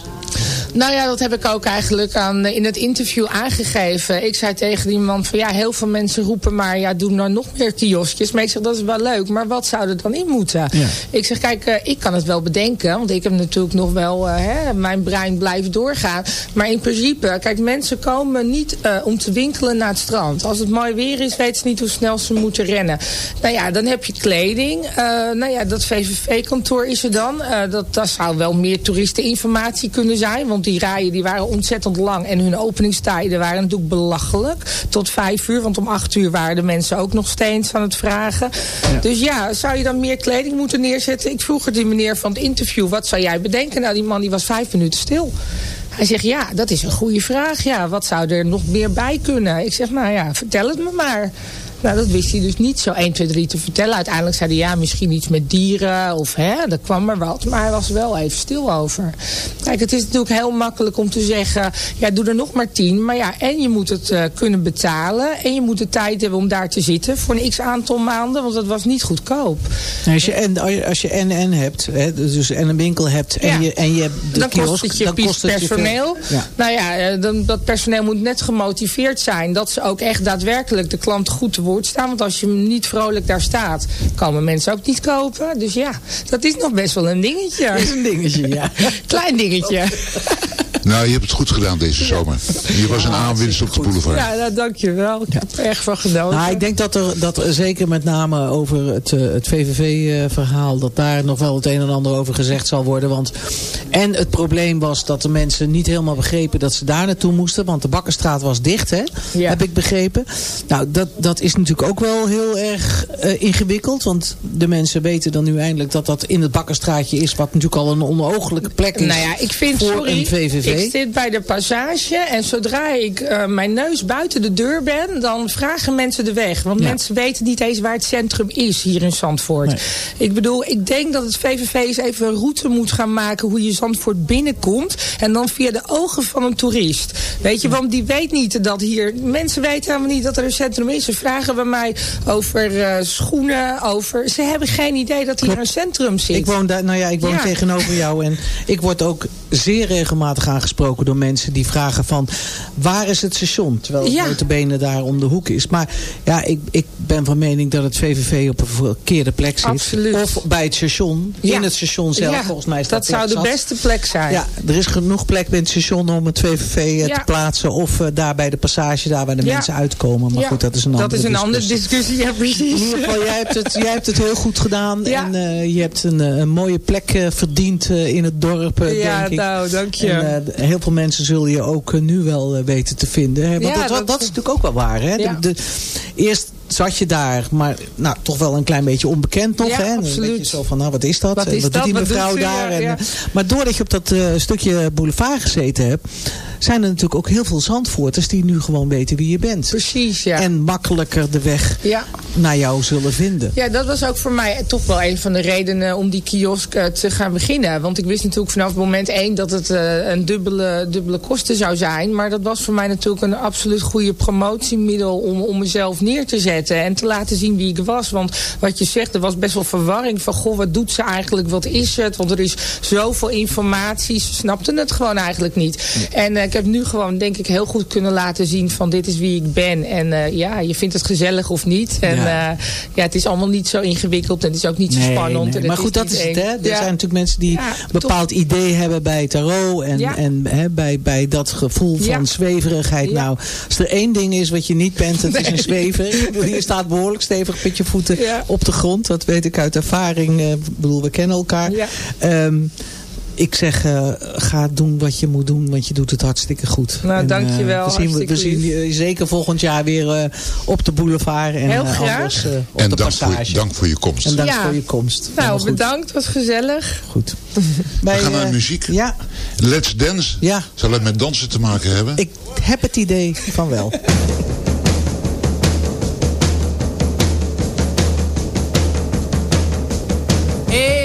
Nou ja, dat heb ik ook eigenlijk aan, in het interview aangegeven. Ik zei tegen die man van ja, heel veel mensen roepen maar ja, doe nou nog meer kioskjes. Maar ik zeg dat is wel leuk, maar wat zou er dan in moeten? Ja. Ik zeg kijk, eh, ik kan het wel bedenken, want ik heb natuurlijk nog wel, eh, hè, mijn brein blijft doorgaan. Maar in principe, kijk, mensen komen niet eh, om te winkelen naar het strand. Als het mooi weer is, weten ze niet hoe snel ze moeten rennen. Nou ja, dan heb je kleding. Eh, nou ja, dat VVV-kantoor is er dan. Eh, dat, dat zou wel meer toeristeninformatie kunnen zijn. Want die rijen die waren ontzettend lang. En hun openingstijden waren natuurlijk belachelijk. Tot vijf uur. Want om acht uur waren de mensen ook nog steeds aan het vragen. Dus ja, zou je dan meer kleding moeten neerzetten? Ik vroeg er die meneer van het interview. Wat zou jij bedenken? Nou, die man die was vijf minuten stil. Hij zegt, ja, dat is een goede vraag. Ja, wat zou er nog meer bij kunnen? Ik zeg, nou ja, vertel het me maar. Nou, dat wist hij dus niet zo 1, 2, 3 te vertellen. Uiteindelijk zei hij, ja, misschien iets met dieren of hè, er kwam er wat. Maar hij was wel even stil over. Kijk, het is natuurlijk heel makkelijk om te zeggen, ja, doe er nog maar tien. Maar ja, en je moet het eh, kunnen betalen. En je moet de tijd hebben om daar te zitten voor een x aantal maanden. Want dat was niet goedkoop. Als je en, als je en en hebt, hè, dus en een winkel hebt en, Ja. je, en je hebt de dan kiosk, kost het je dan kost het je veel. personeel. Ja. Nou ja, eh, dan, dat personeel moet net gemotiveerd zijn. Dat ze ook echt daadwerkelijk de klant goed te woord staan. Want als je niet vrolijk daar staat, komen mensen ook niet kopen. Dus ja, dat is nog best wel een dingetje. Dat is een dingetje, ja. Klein dingetje. Nou, je hebt het goed gedaan deze zomer. Je was een aanwinst op de boulevard. Ja, nou, dankjewel. Ik heb er erg van genoten. Nou, ik denk dat er, dat er zeker met name over het, eh, het VVV-verhaal... dat daar nog wel het een en ander over gezegd zal worden. Want, en het probleem was dat de mensen niet helemaal begrepen... dat ze daar naartoe moesten. Want de Bakkerstraat was dicht, hè? Ja. heb ik begrepen. Nou, dat, dat is natuurlijk ook wel heel erg eh, ingewikkeld. Want de mensen weten dan nu eindelijk dat dat in het Bakkerstraatje is... wat natuurlijk al een onooglijke plek is Nou ja, ik vind, voor sorry, een VVV. Ik zit bij de passage en zodra ik uh, mijn neus buiten de deur ben, dan vragen mensen de weg. Want ja. mensen weten niet eens waar het centrum is hier in Zandvoort. Nee. Ik bedoel, ik denk dat het VVV eens even een route moet gaan maken hoe je Zandvoort binnenkomt. En dan via de ogen van een toerist. Weet je, want die weet niet dat hier... Mensen weten helemaal niet dat er een centrum is. Ze vragen bij mij over uh, schoenen, over... Ze hebben geen idee dat hier Klopt. een centrum zit. Ik woon, daar, nou ja, ik woon ja. tegenover jou en ik word ook zeer regelmatig aangesproken door mensen die vragen van... waar is het station? Terwijl ja. het benen daar om de hoek is. Maar ja, ik, ik ben van mening dat het VVV op een verkeerde plek zit. Absoluut. Of bij het station, in het station zelf. Volgens mij is dat, dat zou de beste plek zijn. Ja, er is genoeg plek bij het station om het VVV te plaatsen. Of uh, daar bij de passage, daar waar de mensen uitkomen. Maar goed, dat is een dat andere is een discussie. andere discussie, ja precies. In ieder geval, jij hebt het, jij hebt het heel goed gedaan. En uh, je hebt een, een mooie plek uh, verdiend in het dorp, denk ik. Nou, dank je. En, heel veel mensen zullen je ook nu wel weten te vinden. Hè? Want Ja, dat, dat- dat is natuurlijk ook wel waar. Hè? De- eerst zat je daar, maar nou, toch wel een klein beetje onbekend nog. Ja, hè? Absoluut. weet je zo van, nou, wat is dat? Wat En is wat dat? doet die mevrouw doet daar? Ja, En, ja. eh, Maar doordat je op dat eh, stukje boulevard gezeten hebt... zijn er natuurlijk ook heel veel Zandvoorters... die nu gewoon weten wie je bent. Precies, ja. En makkelijker de weg Ja. naar jou zullen vinden. Ja, dat was ook voor mij toch wel een van de redenen om die kiosk eh, te gaan beginnen. Want ik wist natuurlijk vanaf moment één dat het eh, een dubbele, dubbele kosten zou zijn. Maar dat was voor mij natuurlijk een absoluut goede promotiemiddel om, om mezelf neer te zetten. En te laten zien wie ik was. Want wat je zegt, er was best wel verwarring van, goh, wat doet ze eigenlijk? Wat is het? Want er is zoveel informatie. Ze snapten het gewoon eigenlijk niet. En eh, ik heb nu gewoon, denk ik, heel goed kunnen laten zien van dit is wie ik ben. En eh, ja, je vindt het gezellig of niet. En Ja. ja, ja het is allemaal niet zo ingewikkeld. En het is ook niet zo Nee, spannend. nee. Maar goed, dat is het. Hè? Er Ja. zijn natuurlijk mensen die Ja, een bepaald idee hebben bij tarot. En, Ja. en hè, bij, bij dat gevoel van Ja. zweverigheid. Ja. Nou, als er één ding is wat je niet bent, is Nee. een zwever. Je staat behoorlijk stevig met je voeten Ja. op de grond. Dat weet ik uit ervaring. Eh, Ik bedoel, we kennen elkaar. Ja. Ehm, ik zeg, eh, ga doen wat je moet doen, want je doet het hartstikke goed. Nou, En, dankjewel. eh, we zien, we, zien je zeker volgend jaar weer eh, op de boulevard. En Heel eh, graag. anders eh, op En de dank voor, dank voor je komst. En dank Ja. voor je komst. Nou, bedankt. Was gezellig. Goed. We gaan naar eh, muziek. Ja, Let's Dance. Ja. Zal het met dansen te maken hebben? ik heb het idee van wel. Hey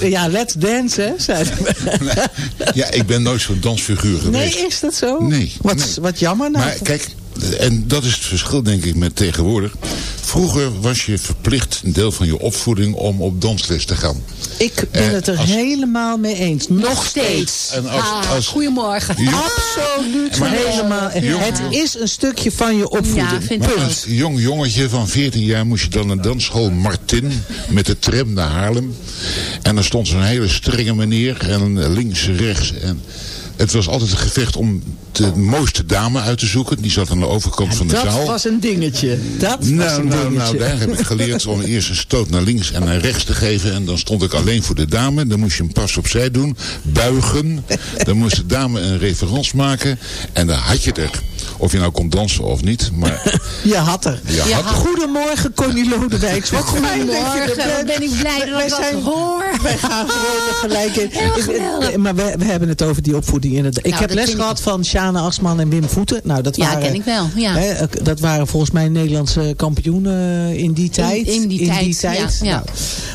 Ja, ja, let's dance, hè? we. Ja, ik ben nooit zo'n dansfiguur Nee, geweest. is dat zo? Nee, Wat, nee. wat jammer nou. Maar kijk, en dat is het verschil denk ik met tegenwoordig. Vroeger was je verplicht, een deel van je opvoeding, om op dansles te gaan. ik ben het er als- helemaal mee eens. Nog steeds. En als, Ah, als, goedemorgen. Absoluut Maar- helemaal. Het is een stukje van je opvoeding. Ja, vind ik maar ook. als jong jongetje van 14 jaar moest je dan naar dansschool Martin met de tram naar Haarlem. En dan stond zo'n hele strenge meneer en links, rechts. En het was altijd een gevecht om de mooiste dame uit te zoeken. Die zat aan de overkant van de Dat zaal. was een dingetje. Dat was Nou, een nou, dingetje. nou, daar heb ik geleerd om eerst een stoot naar links en naar rechts te geven. En dan stond ik alleen voor de dame. Dan moest je een pas opzij doen. Buigen. Dan moest de dame een reference maken. En dan had je er. Of je nou kon dansen of niet. Maar Je had er. je had er. Goedemorgen, Connie Lodewijk. Wat dat Goedemorgen, wat ben ik blij dat ik dat zijn- hoor. Wij gaan gewoon er gelijk in. Ik- eh, Maar we, we hebben het over die opvoeding inderdaad. Ik Nou, heb dat les ik- gehad van Sjane Asman en Wim Voeten. Nou, dat Ja, waren, ken ik wel, ja. Hè, dat waren volgens mij Nederlandse kampioenen in die tijd. in die tijd, ja, ja. Nou,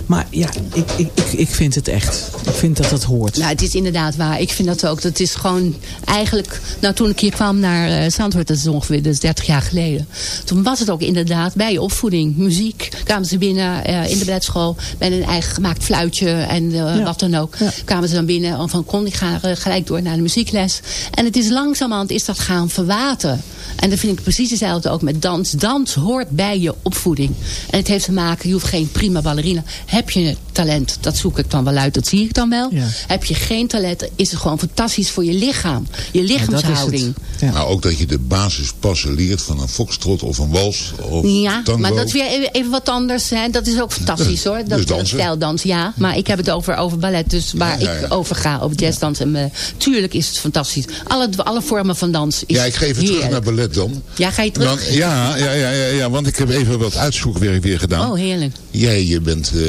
maar ja, ik, ik, ik, ik vind het echt. Ik vind dat het hoort. Nou, het is inderdaad waar. Ik vind dat ook. Dat is gewoon eigenlijk... Nou, toen ik hier kwam naar eh Zandvoort, dat is ongeveer is 30 jaar geleden. Toen was het ook inderdaad bij je opvoeding. Muziek. Kwamen ze binnen eh, in de balletschool met een eigen gemaakt fluitje en eh, Ja. wat dan ook. Ja. Kwamen ze dan binnen en van kon ik ga eh, gelijk door naar de muziekles. En het is langzamerhand is dat gaan verwateren. En dat vind ik precies hetzelfde ook met dans. Dans hoort bij je opvoeding. En het heeft te maken, je hoeft geen prima ballerina. Heb je talent, dat zoek ik dan wel uit, dat zie ik dan wel. Ja. Heb je geen talent, is het gewoon fantastisch voor je lichaam. Je lichaamshouding. Ja. Nou, ook dat je de basispassen leert van een foxtrot of een wals of Ja, tango. maar dat is weer even, wat anders. Hè. Dat is ook fantastisch hoor. Dat, Dus dansen. dat stijldans, ja. Maar ik heb het over, over ballet. Dus waar Ja, ja, ja. ik over ga, over jazzdans. En, eh, tuurlijk is het fantastisch. Alle, alle vormen van dans is Ja, ik geef het terug naar ballet dan. Ja, ga je terug? Want, ja, ja, ja, ja, want ik heb even wat uitzoekwerk weer gedaan. Oh, heerlijk. Jij je bent eh,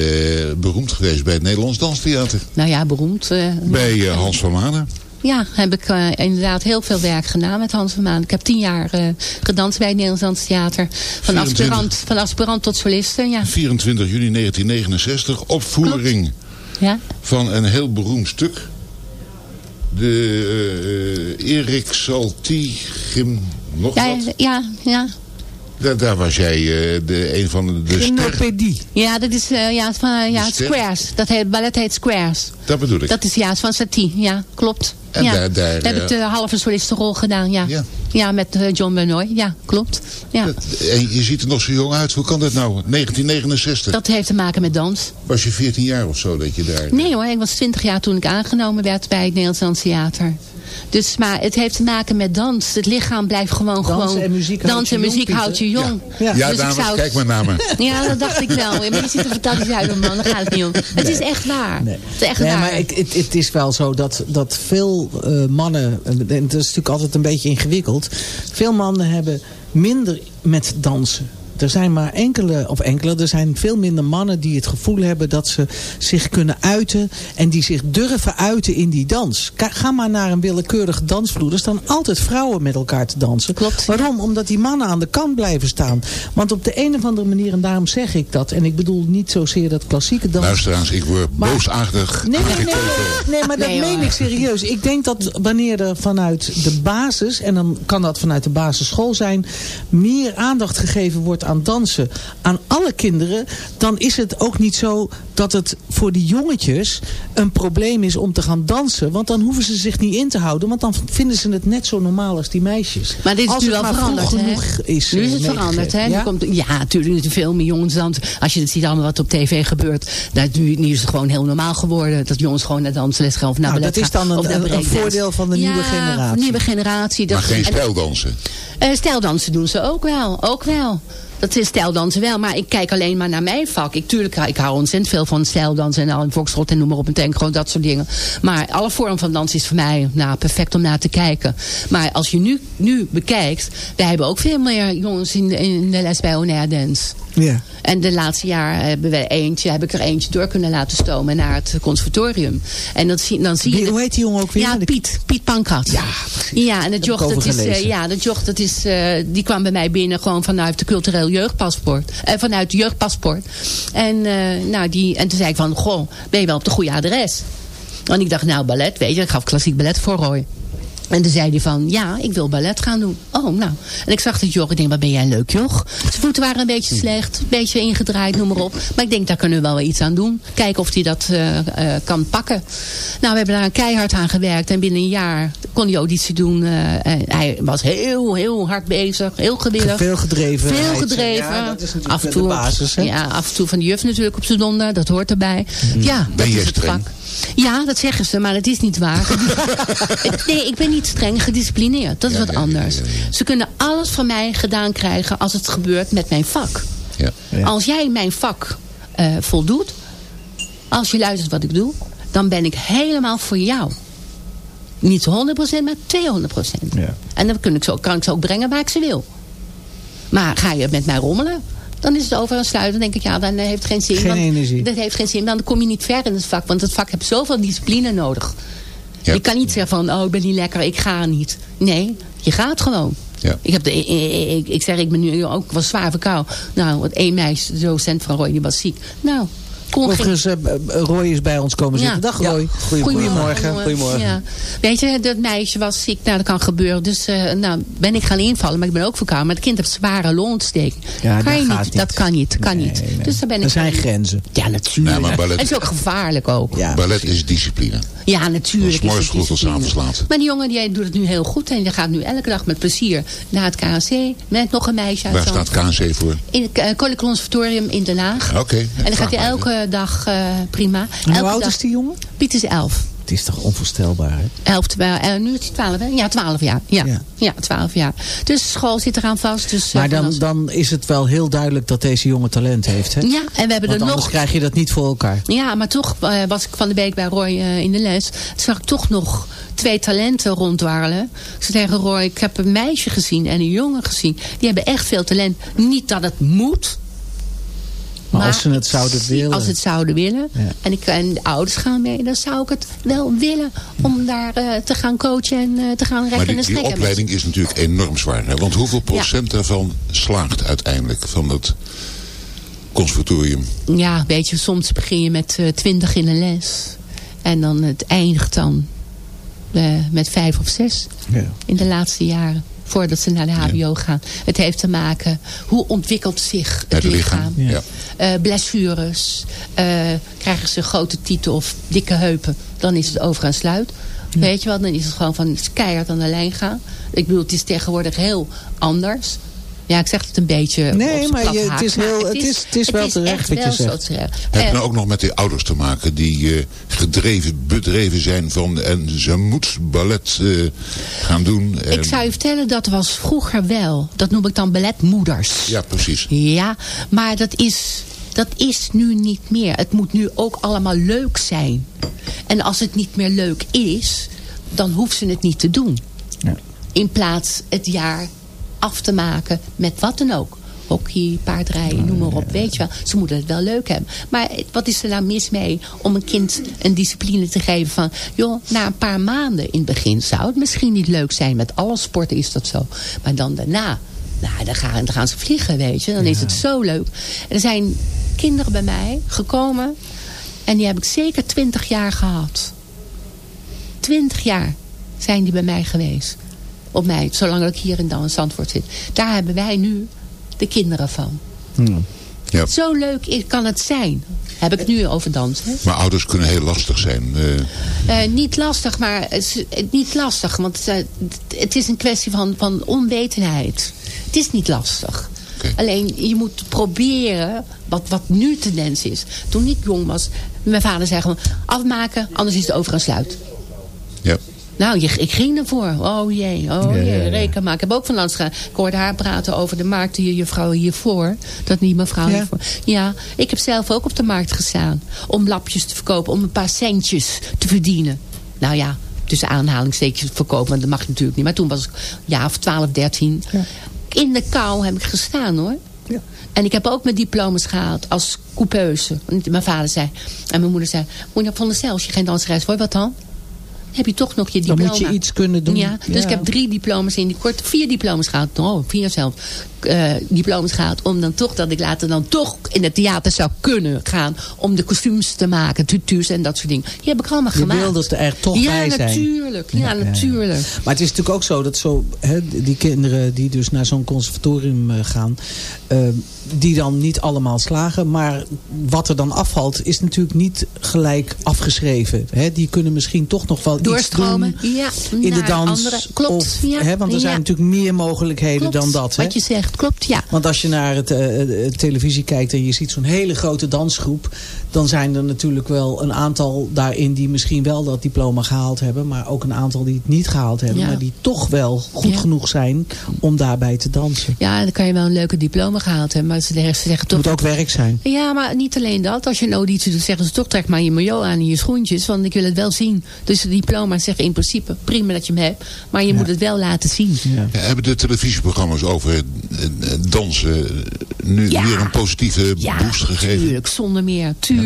beroemd geweest bij het Nederlands Danstheater. Nou ja, beroemd. eh, Bij Hans van Manen. Ja, heb ik eh, inderdaad heel veel werk gedaan met Hans van Maan. Ik heb tien jaar eh, gedanst bij het Nederlands Dans Theater. Van 24. aspirant, van aspirant tot soliste, ja. 24 juni 1969. Opvoering ja. van een heel beroemd stuk. De eh, Erik Salti Gym nog Ja, wat. ja, ja. Daar, daar was jij eh, de, een van de, de. Gymnopedie. Ja, dat is eh, ja, van, ja? Squares. Dat heet, ballet heet Squares. Dat bedoel ik. Dat is ja, van Satie. Ja, klopt. En ja. daar- daar, heb ik de halve solistenrol gedaan, ja. Ja. Ja, met eh, John Benoit. Ja, klopt. Ja. Dat, En je ziet er nog zo jong uit. Hoe kan dat nou? 1969. heeft te maken met dans. Was je 14 jaar of zo dat je daar... Nee hoor, ik was 20 jaar toen ik aangenomen werd bij het Nederlands Dans Theater. Dus, maar het heeft te maken met dans. Het lichaam blijft gewoon... Dans gewoon en muziek houdt dans je en jong, muziek Pieter. houdt je jong. Ja. Ja, Dus ik dames, zou- kijk maar naar me. Ja, dat dacht ik wel. Maar je ziet er fantastisch uit, man. Daar gaat het niet om. Het is echt waar. Nee. Het is echt Nee, waar. maar ik, het, het is wel zo dat, dat veel eh, mannen, en dat is natuurlijk altijd een beetje ingewikkeld. Veel mannen hebben minder met dansen. Er zijn maar enkele, of enkele, er zijn veel minder mannen die het gevoel hebben dat ze zich kunnen uiten. En die zich durven uiten in die dans. Ka- Ga maar naar een willekeurige dansvloer. Er staan altijd vrouwen met elkaar te dansen. Klopt. Waarom? Omdat die mannen aan de kant blijven staan. Want op de een of andere manier, en daarom zeg ik dat. En ik bedoel niet zozeer dat klassieke dans. Luisteraars, ik word Maar- boosaardig Nee, nee, nee, nee, nee, maar dat Nee, meen ik serieus. Ik denk dat wanneer er vanuit de basis, en dan kan dat vanuit de basisschool zijn, meer aandacht gegeven wordt aan dansen aan alle kinderen, dan is het ook niet zo dat het voor die jongetjes een probleem is om te gaan dansen. Want dan hoeven ze zich niet in te houden, want dan vinden ze het net zo normaal als die meisjes. Maar dit is als nu wel veranderd, hè? is Nu is eh, het veranderd, hè? Ja? komt, ja, natuurlijk. Is veel meer jongens dan. Als je het ziet allemaal wat op tv gebeurt. Dat, nu, nu is het gewoon heel normaal geworden. Dat jongens gewoon naar dansles gaan of naar Nou, dat is dan een- voordeel van de nieuwe Ja, generatie. nieuwe generatie. Dat, Maar geen en- stijldansen. eh, stijldansen doen ze ook wel. Ook wel. Dat is stijldansen wel. Maar ik kijk alleen maar naar mijn vak. Ik, tuurlijk, ik hou ontzettend veel van stijldansen. En al foxtrot en noem maar op. En tango, dat soort dingen. Maar alle vorm van dans is voor mij nou, perfect om naar te kijken. Maar als je nu, nu bekijkt. Wij hebben ook veel meer jongens in in de les bij On Air Dance. Ja. En de laatste jaar hebben we eentje, heb ik er eentje door kunnen laten stomen naar het conservatorium. En dat zie, dan zie je... Wie- hoe heet die jongen ook weer? Ja, Piet. Piet Pankrat. Ja, ja en het joch, dat is, eh, ja, dat joch, dat is, eh, die kwam bij mij binnen gewoon vanuit de cultureel jeugdpaspoort. Eh, vanuit de jeugdpaspoort. En, nou, die, en toen zei ik van, goh, ben je wel op de goede adres? En ik dacht, nou, ballet, weet je, ik gaf klassiek ballet voor Roy. En toen zei hij van, ja, ik wil ballet gaan doen. Oh, nou. En ik zag dat joch. Ik denk, wat ben jij een leuk joch. Zijn voeten waren een beetje slecht. Een beetje ingedraaid, noem maar op. Maar ik denk, daar kunnen we wel iets aan doen. Kijken of hij dat eh, eh, kan pakken. Nou, we hebben daar keihard aan gewerkt. En binnen een jaar kon hij auditie doen. eh, en hij was heel, heel hard bezig. Heel gewillig. Veel gedreven. Veel gedreven. Ja, dat is natuurlijk af, en de toe, basis. Hè? ja, af en toe van de juf natuurlijk op zijn donder. Dat hoort erbij. Ja, dat Ben is jij het vak. Ja, dat zeggen ze, maar het is niet waar. Nee, ik ben niet streng, gedisciplineerd. Dat is wat anders. Ze kunnen alles van mij gedaan krijgen als het gebeurt met mijn vak. Ja. Als jij mijn vak eh, voldoet, als je luistert wat ik doe, dan ben ik helemaal voor jou. Niet 100%, maar 200%. Ja. En dan kan ik, kan ik ze ook brengen waar ik ze wil. Maar ga je met mij rommelen, dan is het over en sluiten. Dan denk ik, ja, dan eh, heeft het geen zin. Geen want energie. Dat heeft geen zin. Dan kom je niet ver in het vak. Want het vak heeft zoveel discipline nodig. Ja. Je kan niet zeggen van, oh, ik ben niet lekker, ik ga niet. Nee, je gaat gewoon. Ja. Ik, heb de, ik, ik, ik zeg, ik ben nu ook was zwaar verkouden. Nou, wat één meisje, de docent van Roy, die was ziek. Nou, kon geen Overigens, eh, eh, Roy is bij ons komen zitten. Dag Roy. Goedemorgen. Goedemorgen. Ja. Weet je, dat meisje was ziek. Nou, dat kan gebeuren. Dus eh, nou, ben ik gaan invallen. Maar ik ben ook verkouden. Maar het kind heeft zware longontsteking. Ja, kan dat je gaat niet. Dat niet. kan niet. Kan Nee, niet. nee. Dus daar ben ik Er zijn grenzen. Ja, natuurlijk. Nee, maar ballet- En het is ook gevaarlijk ook. Ja. Ballet is discipline. Ja, natuurlijk. Morgens is het vroeg tot 's avonds laat. Maar die jongen die doet het nu heel goed. En die gaat nu elke dag met plezier naar het KNC. Met nog een meisje uit Waar staat. KNC voor? In het uh, Conservatorium in Den Haag. Oké. En dan gaat hij elke dag eh, prima. En hoe oud dag- is die jongen? Piet is elf. Het is toch onvoorstelbaar, hè? Elf, terwijl, eh, nu is hij twaalf, hè? Ja, twaalf jaar. Ja, Ja. ja. twaalf jaar. Dus de school zit eraan vast. Dus, eh, Maar dan, dan is het wel heel duidelijk dat deze jongen talent heeft, hè? Ja, en we hebben Want er anders nog... krijg je dat niet voor elkaar. Ja, maar toch eh, was ik van de week bij Roy eh, in de les. Toen zag ik toch nog twee talenten rondwarrelen. Ik zei tegen Roy, ik heb een meisje gezien en een jongen gezien. Die hebben echt veel talent. Niet dat het moet. Maar als ze het zouden willen. Als het zouden willen. Ja. En, ik, en de ouders gaan mee. Dan zou ik het wel willen om daar eh, te gaan coachen en eh, te gaan Maar rekken die, en die strikken. opleiding is natuurlijk enorm zwaar. Hè? Want hoeveel procent daarvan slaagt uiteindelijk van het conservatorium? Ja, weet je, soms begin je met eh, twintig in een les. En dan het eindigt dan eh, met vijf of zes Ja. in de laatste jaren. Voordat ze naar de hbo gaan. Het heeft te maken, hoe ontwikkelt zich het, Het lichaam. lichaam? Ja. Eh, blessures. eh, krijgen ze grote tieten of dikke heupen. Dan is het over en sluit. Weet je wat, dan is het gewoon van keihard aan de lijn gaan. Ik bedoel, het is tegenwoordig heel anders. Ja, ik zeg het een beetje Nee, maar je- het is heel- het is- het is wel terecht echt wat je wel zegt. Heb je nou ook nog met die ouders te maken die eh, gedreven, bedreven zijn van en ze moet ballet eh, gaan doen? En, Ik zou je vertellen, dat was vroeger wel. Dat noem ik dan balletmoeders. Ja, precies. Ja, maar dat is, dat is nu niet meer. Het moet nu ook allemaal leuk zijn. En als het niet meer leuk is, dan hoeft ze het niet te doen. Ja. In plaats het jaar af te maken met wat dan ook. Hockey, paardrijden, noem maar op. Weet je wel, ze moeten het wel leuk hebben. Maar wat is er nou mis mee om een kind een discipline te geven van... joh, na een paar maanden in het begin zou het misschien niet leuk zijn. Met alle sporten is dat zo. Maar dan daarna, nou, dan gaan, dan gaan ze vliegen, weet je. Dan is het zo leuk. En er zijn kinderen bij mij gekomen... en die heb ik zeker twintig jaar gehad. Twintig jaar zijn die bij mij geweest. Op mij, zolang ik hier in Dan Zandvoort zit. Daar hebben wij nu de kinderen van. Ja. Zo leuk kan het zijn. Heb ik nu over dansen. Maar ouders kunnen heel lastig zijn. eh, Eh, niet lastig, maar het is, eh, niet lastig. Want het is een kwestie van, van onwetendheid. Het is niet lastig. Alleen je moet proberen wat, wat nu tendens is. Toen ik jong was, mijn vader zei gewoon afmaken, anders is het over en sluit. ja. Nou, je, ik ging ervoor. Oh jee, oh jee, reken maken. Ik heb ook van lands gedaan. Ik hoorde haar praten over de markt, die juffrouw hiervoor. Dat niet mevrouw Ja. hiervoor. Ja, ik heb zelf ook op de markt gestaan. Om lapjes te verkopen, om een paar centjes te verdienen. Nou ja, tussen aanhalingstekens verkopen, want dat mag natuurlijk niet. Maar toen was ik ja, of 12, 13. In de kou heb ik gestaan hoor. Ja. En ik heb ook mijn diploma's gehaald als coupeuse. Mijn vader zei, en mijn moeder zei... Moeder, van zelf, als je geen danseres wordt, wat dan? Heb je toch nog je Dan diploma. moet je iets kunnen doen. Ja, dus Ja. ik heb drie diploma's in die kort, vier diploma's gehaald. Oh, vier zelf. Eh, diploma's gehaald. Om dan toch, dat ik later dan toch in het theater zou kunnen gaan. Om de kostuums te maken, tutus en dat soort dingen. Die heb ik allemaal Je gemaakt. wilde er toch ja, bij zijn. Natuurlijk, ja, natuurlijk. Maar het is natuurlijk ook zo dat zo, hè, die kinderen die dus naar zo'n conservatorium eh, gaan... eh, die dan niet allemaal slagen. Maar wat er dan afvalt is natuurlijk niet gelijk afgeschreven. Hè. Die kunnen misschien toch nog wel iets Doorstromen. doen Ja, in de dans. andere- klopt, Of, ja, hè, want er zijn ja. natuurlijk meer mogelijkheden Klopt, dan dat. Hè. Wat je zegt, klopt, ja. Want als je naar het, eh, eh, televisie kijkt en je ziet zo'n hele grote dansgroep... dan zijn er natuurlijk wel een aantal daarin die misschien wel dat diploma gehaald hebben... maar ook een aantal die het niet gehaald hebben... Ja. maar die toch wel goed Ja. genoeg zijn om daarbij te dansen. Ja, dan kan je wel een leuke diploma gehaald hebben. Maar ze zeggen ze zeggen Het toch... moet ook werk zijn. Ja, maar niet alleen dat. Als je een auditie doet, zeggen ze toch trek maar je maillot aan en je schoentjes. Want ik wil het wel zien. Dus de diploma zeggen in principe prima dat je hem hebt. Maar je moet het wel laten zien. Ja, hebben de televisieprogramma's over dansen nu Ja. weer een positieve Ja, boost gegeven? tuurlijk. Zonder meer. Tuurlijk.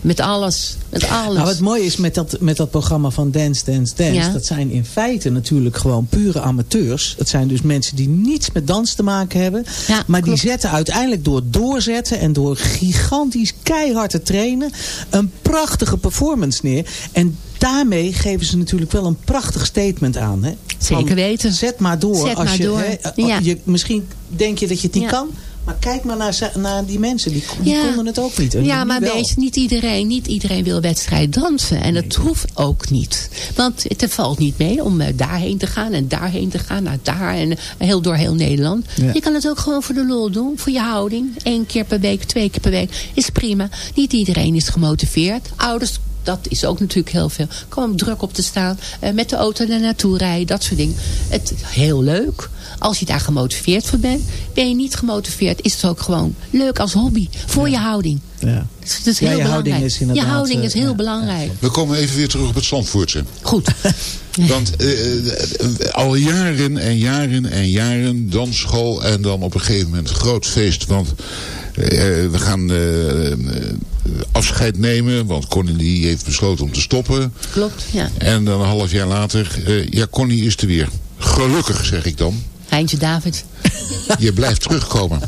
Met alles. Met alles. Nou, wat mooi is met dat, met dat programma van Dance, Dance, Dance... Ja. dat zijn in feite natuurlijk gewoon pure amateurs. Het zijn dus mensen die niets met dans te maken hebben. Ja, maar klopt. die zetten uiteindelijk door doorzetten... en door gigantisch keihard te trainen... een prachtige performance neer. En daarmee geven ze natuurlijk wel een prachtig statement aan. Hè? Van, Zeker weten. Zet maar door. Zet als maar je, door. Hè, Ja. je, misschien denk je dat je het niet kan... Maar kijk maar naar, naar die mensen. Die, die Ja. konden het ook niet. En Ja, maar wel. weet je, niet iedereen, niet iedereen wil wedstrijd dansen. En dat hoeft ook niet. Want het valt niet mee om eh, daarheen te gaan en daarheen te gaan. Naar daar en eh, heel door heel Nederland. Ja. Je kan het ook gewoon voor de lol doen. Voor je houding. Eén keer per week, twee keer per week. Is prima. Niet iedereen is gemotiveerd. Ouders dat is ook natuurlijk heel veel. Kom druk op te staan. eh, met de auto er naartoe rijden. Dat soort dingen. Het heel leuk. Als je daar gemotiveerd voor bent. Ben je niet gemotiveerd. Is het ook gewoon leuk als hobby. Voor je houding. Ja. Dus het is Ja, heel je houding belangrijk. is inderdaad, je houding is eh, heel ja, belangrijk. We komen even weer terug op het Zandvoortse. Goed. Want eh, al jaren en jaren en jaren dansschool en dan op een gegeven moment groot feest. Want eh, we gaan afscheid nemen, want Connie die heeft besloten om te stoppen. Klopt, ja. En dan een half jaar later, eh, ja Connie is er weer. Gelukkig zeg ik dan. Heintje David. Je blijft terugkomen.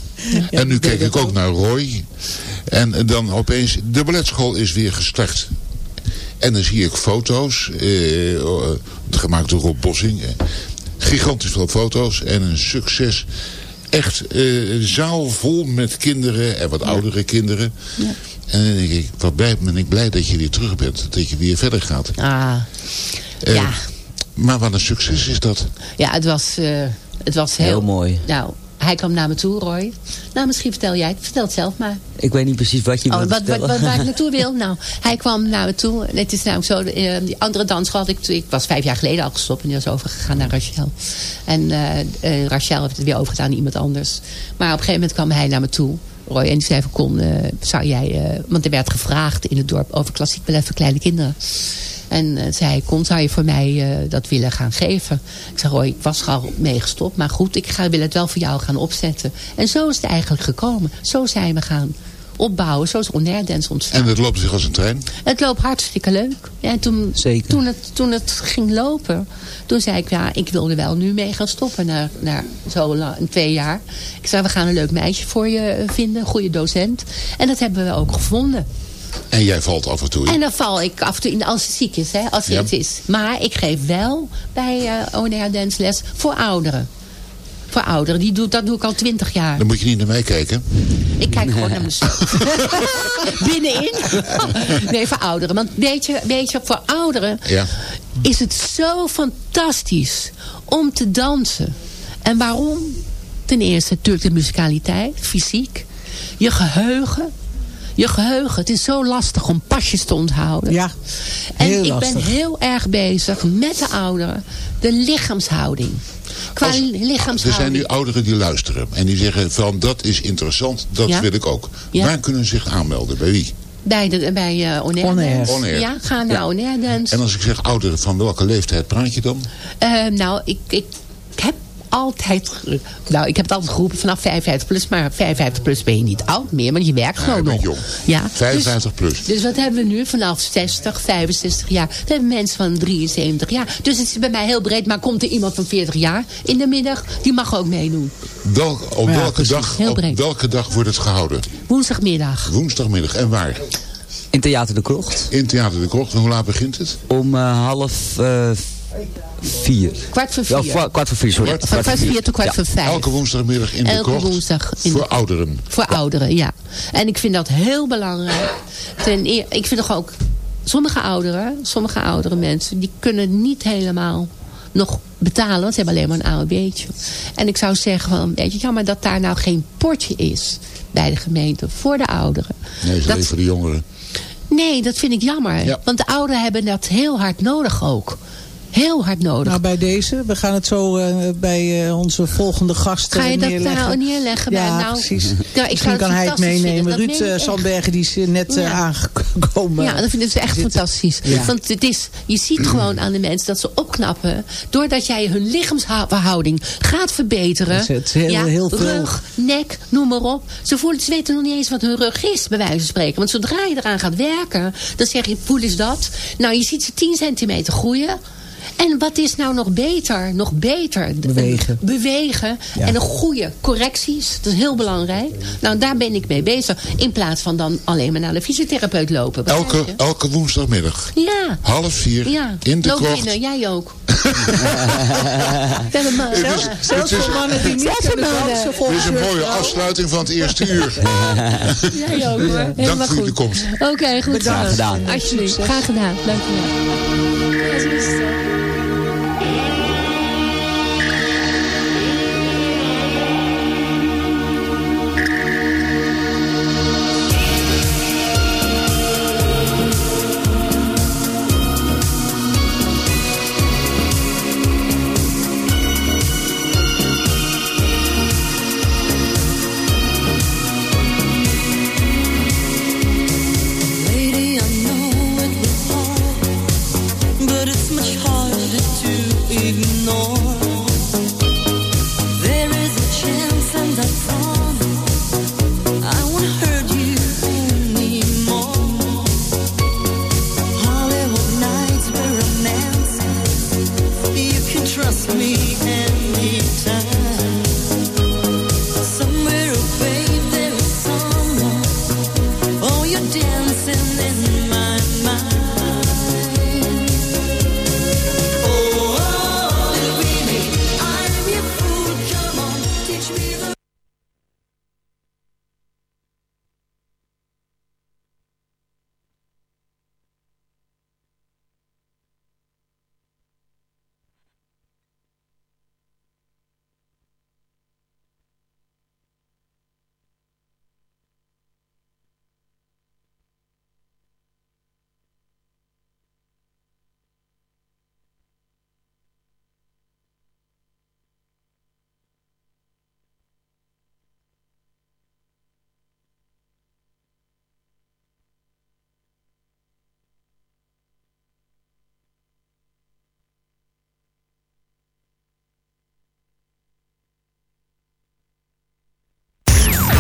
en nu kijk ik ook naar Roy. En dan opeens, de balletschool is weer gestart. En dan zie ik foto's, eh, eh, gemaakt door Rob Bossing. eh, gigantisch veel foto's en een succes. Echt eh, een zaal vol met kinderen en wat oudere kinderen. Ja. En dan denk ik, wat blij, ben ik blij dat je weer terug bent. Dat je weer verder gaat. Ah, Eh, ja. Maar wat een succes is dat. Ja, het was, eh, het was heel... Heel mooi. Nou, hij kwam naar me toe, Roy. Nou, misschien vertel jij het. Vertel het zelf maar. Ik weet niet precies wat je Oh, wilt wat, wat, waar ik naartoe wil? Nou, hij kwam naar me toe. En Het is namelijk zo, de, eh, die andere dans had ik, ik was vijf jaar geleden al gestopt. En die was overgegaan naar Rachel. En eh, Rachel heeft het weer overgedaan aan iemand anders. Maar op een gegeven moment kwam hij naar me toe. Roy, en die zei van, Kon, zou jij... want er werd gevraagd in het dorp over klassiek ballet voor kleine kinderen. En eh, zei hij, Kon, zou je voor mij eh, dat willen gaan geven? Ik zei, Roy, ik was al mee gestopt. Maar goed, ik ga, wil het wel voor jou gaan opzetten. En zo is het eigenlijk gekomen. Zo zijn we gaan opbouwen. Zo is On Air Dance ontstaan. En het loopt zich als een trein. Het loopt hartstikke leuk. Ja, en toen, Zeker. Toen, het, toen het ging lopen, toen zei ik, ja, ik wilde wel nu mee gaan stoppen na, na zo lang, twee jaar. Ik zei, we gaan een leuk meisje voor je eh, vinden, een goede docent. En dat hebben we ook gevonden. En jij valt af en toe in. En dan val ik af en toe in als het ziek is, hè, als Ja. iets is. Maar ik geef wel bij eh ONR Dance les voor ouderen. Voor ouderen, die doet, dat doe ik al twintig jaar. Dan moet je niet naar mij kijken. Ik kijk gewoon naar mezelf. Binnenin. Nee, voor ouderen. Want weet je, weet je, voor ouderen Ja. is het zo fantastisch om te dansen. En waarom? Ten eerste natuurlijk de musicaliteit, fysiek. Je geheugen. Je geheugen. Het is zo lastig om pasjes te onthouden. Ja, En heel ik ben heel erg bezig met de ouderen. De lichaamshouding. Qua Als- lichaamshouding. Er zijn nu ouderen die luisteren. En die zeggen van dat is interessant, dat Ja. wil ik ook. Ja. Waar kunnen ze zich aanmelden? Bij wie? Bij, de, bij uh, On Air On Air. Dance. On Air. Ja, ga naar Ja. On Air Dance. En als ik zeg ouderen, van welke leeftijd praat je dan? Eh, nou, ik, ik heb altijd... Nou, ik heb het altijd geroepen vanaf 55 plus. Maar 55 plus ben je niet oud meer, want je werkt gewoon nog. jong. Ja, 55 plus. dus wat hebben we nu? Vanaf 60, 65 jaar. We hebben mensen van 73 jaar. Dus het is bij mij heel breed. Maar komt er iemand van 40 jaar in de middag? Die mag ook meedoen. Welk, op, Ja, welke precies. dag, Heel op welke dag wordt het gehouden? Woensdagmiddag. Woensdagmiddag. En waar? In Theater de Krocht. In Theater de Krocht. En hoe laat begint het? Om eh, half eh, vier. Kwart voor vier. Ja, kwa- kwart voor vier, sorry. Van kwart voor vier tot kwart Ja. voor vijf. Elke woensdagmiddag in de Elke Krocht. woensdag in Voor de- ouderen. Voor ouderen, ja. En ik vind dat heel belangrijk. Ten eer, ik vind toch ook... Sommige ouderen, sommige oudere mensen... die kunnen niet helemaal nog betalen. Want ze hebben alleen maar een AOB'tje. En ik zou zeggen, wel een beetje jammer dat daar nou geen potje is... bij de gemeente voor de ouderen. Nee, Dat- alleen voor de jongeren. Nee, dat vind ik jammer. Ja. Want de ouderen hebben dat heel hard nodig ook. Heel hard nodig. Nou, bij deze. We gaan het zo eh, bij eh, onze volgende gast eh, Ga je dat neerleggen. nou neerleggen? Ja, nou, precies. Nou, ik Misschien kan hij het meenemen. Dat Ruud meen ik eh. Sandbergen die is eh, net eh, Ja. aangekomen. Ja, dat vinden ze echt fantastisch. Ja. Want het is, je ziet gewoon aan de mensen dat ze opknappen. Doordat jij hun lichaamsverhouding gaat verbeteren. Het is- het is heel- ja, heel veel. Rug, nek, noem maar op. Ze, voelen, ze weten nog niet eens wat hun rug is, bij wijze van spreken. Want zodra je eraan gaat werken, dan zeg je, voel eens dat. Nou, je ziet ze 10 centimeter groeien. En wat is nou nog beter? Nog beter. Bewegen. Bewegen. Ja. En een goede correcties. Dat is heel belangrijk. Nou, daar ben ik mee bezig. In plaats van dan alleen maar naar de fysiotherapeut lopen. Elke, elke woensdagmiddag. Ja. Half vier. Ja, In de loop Krocht. binnen, jij ook. Zelfs, voor mannen die niet Dit is een mooie vrouw. afsluiting van het eerste uur. Jij ook hoor. Helemaal Dank voor jullie komst. Oké, goed. Graag gedaan. Alsjeblieft. Graag gedaan. Dank je wel.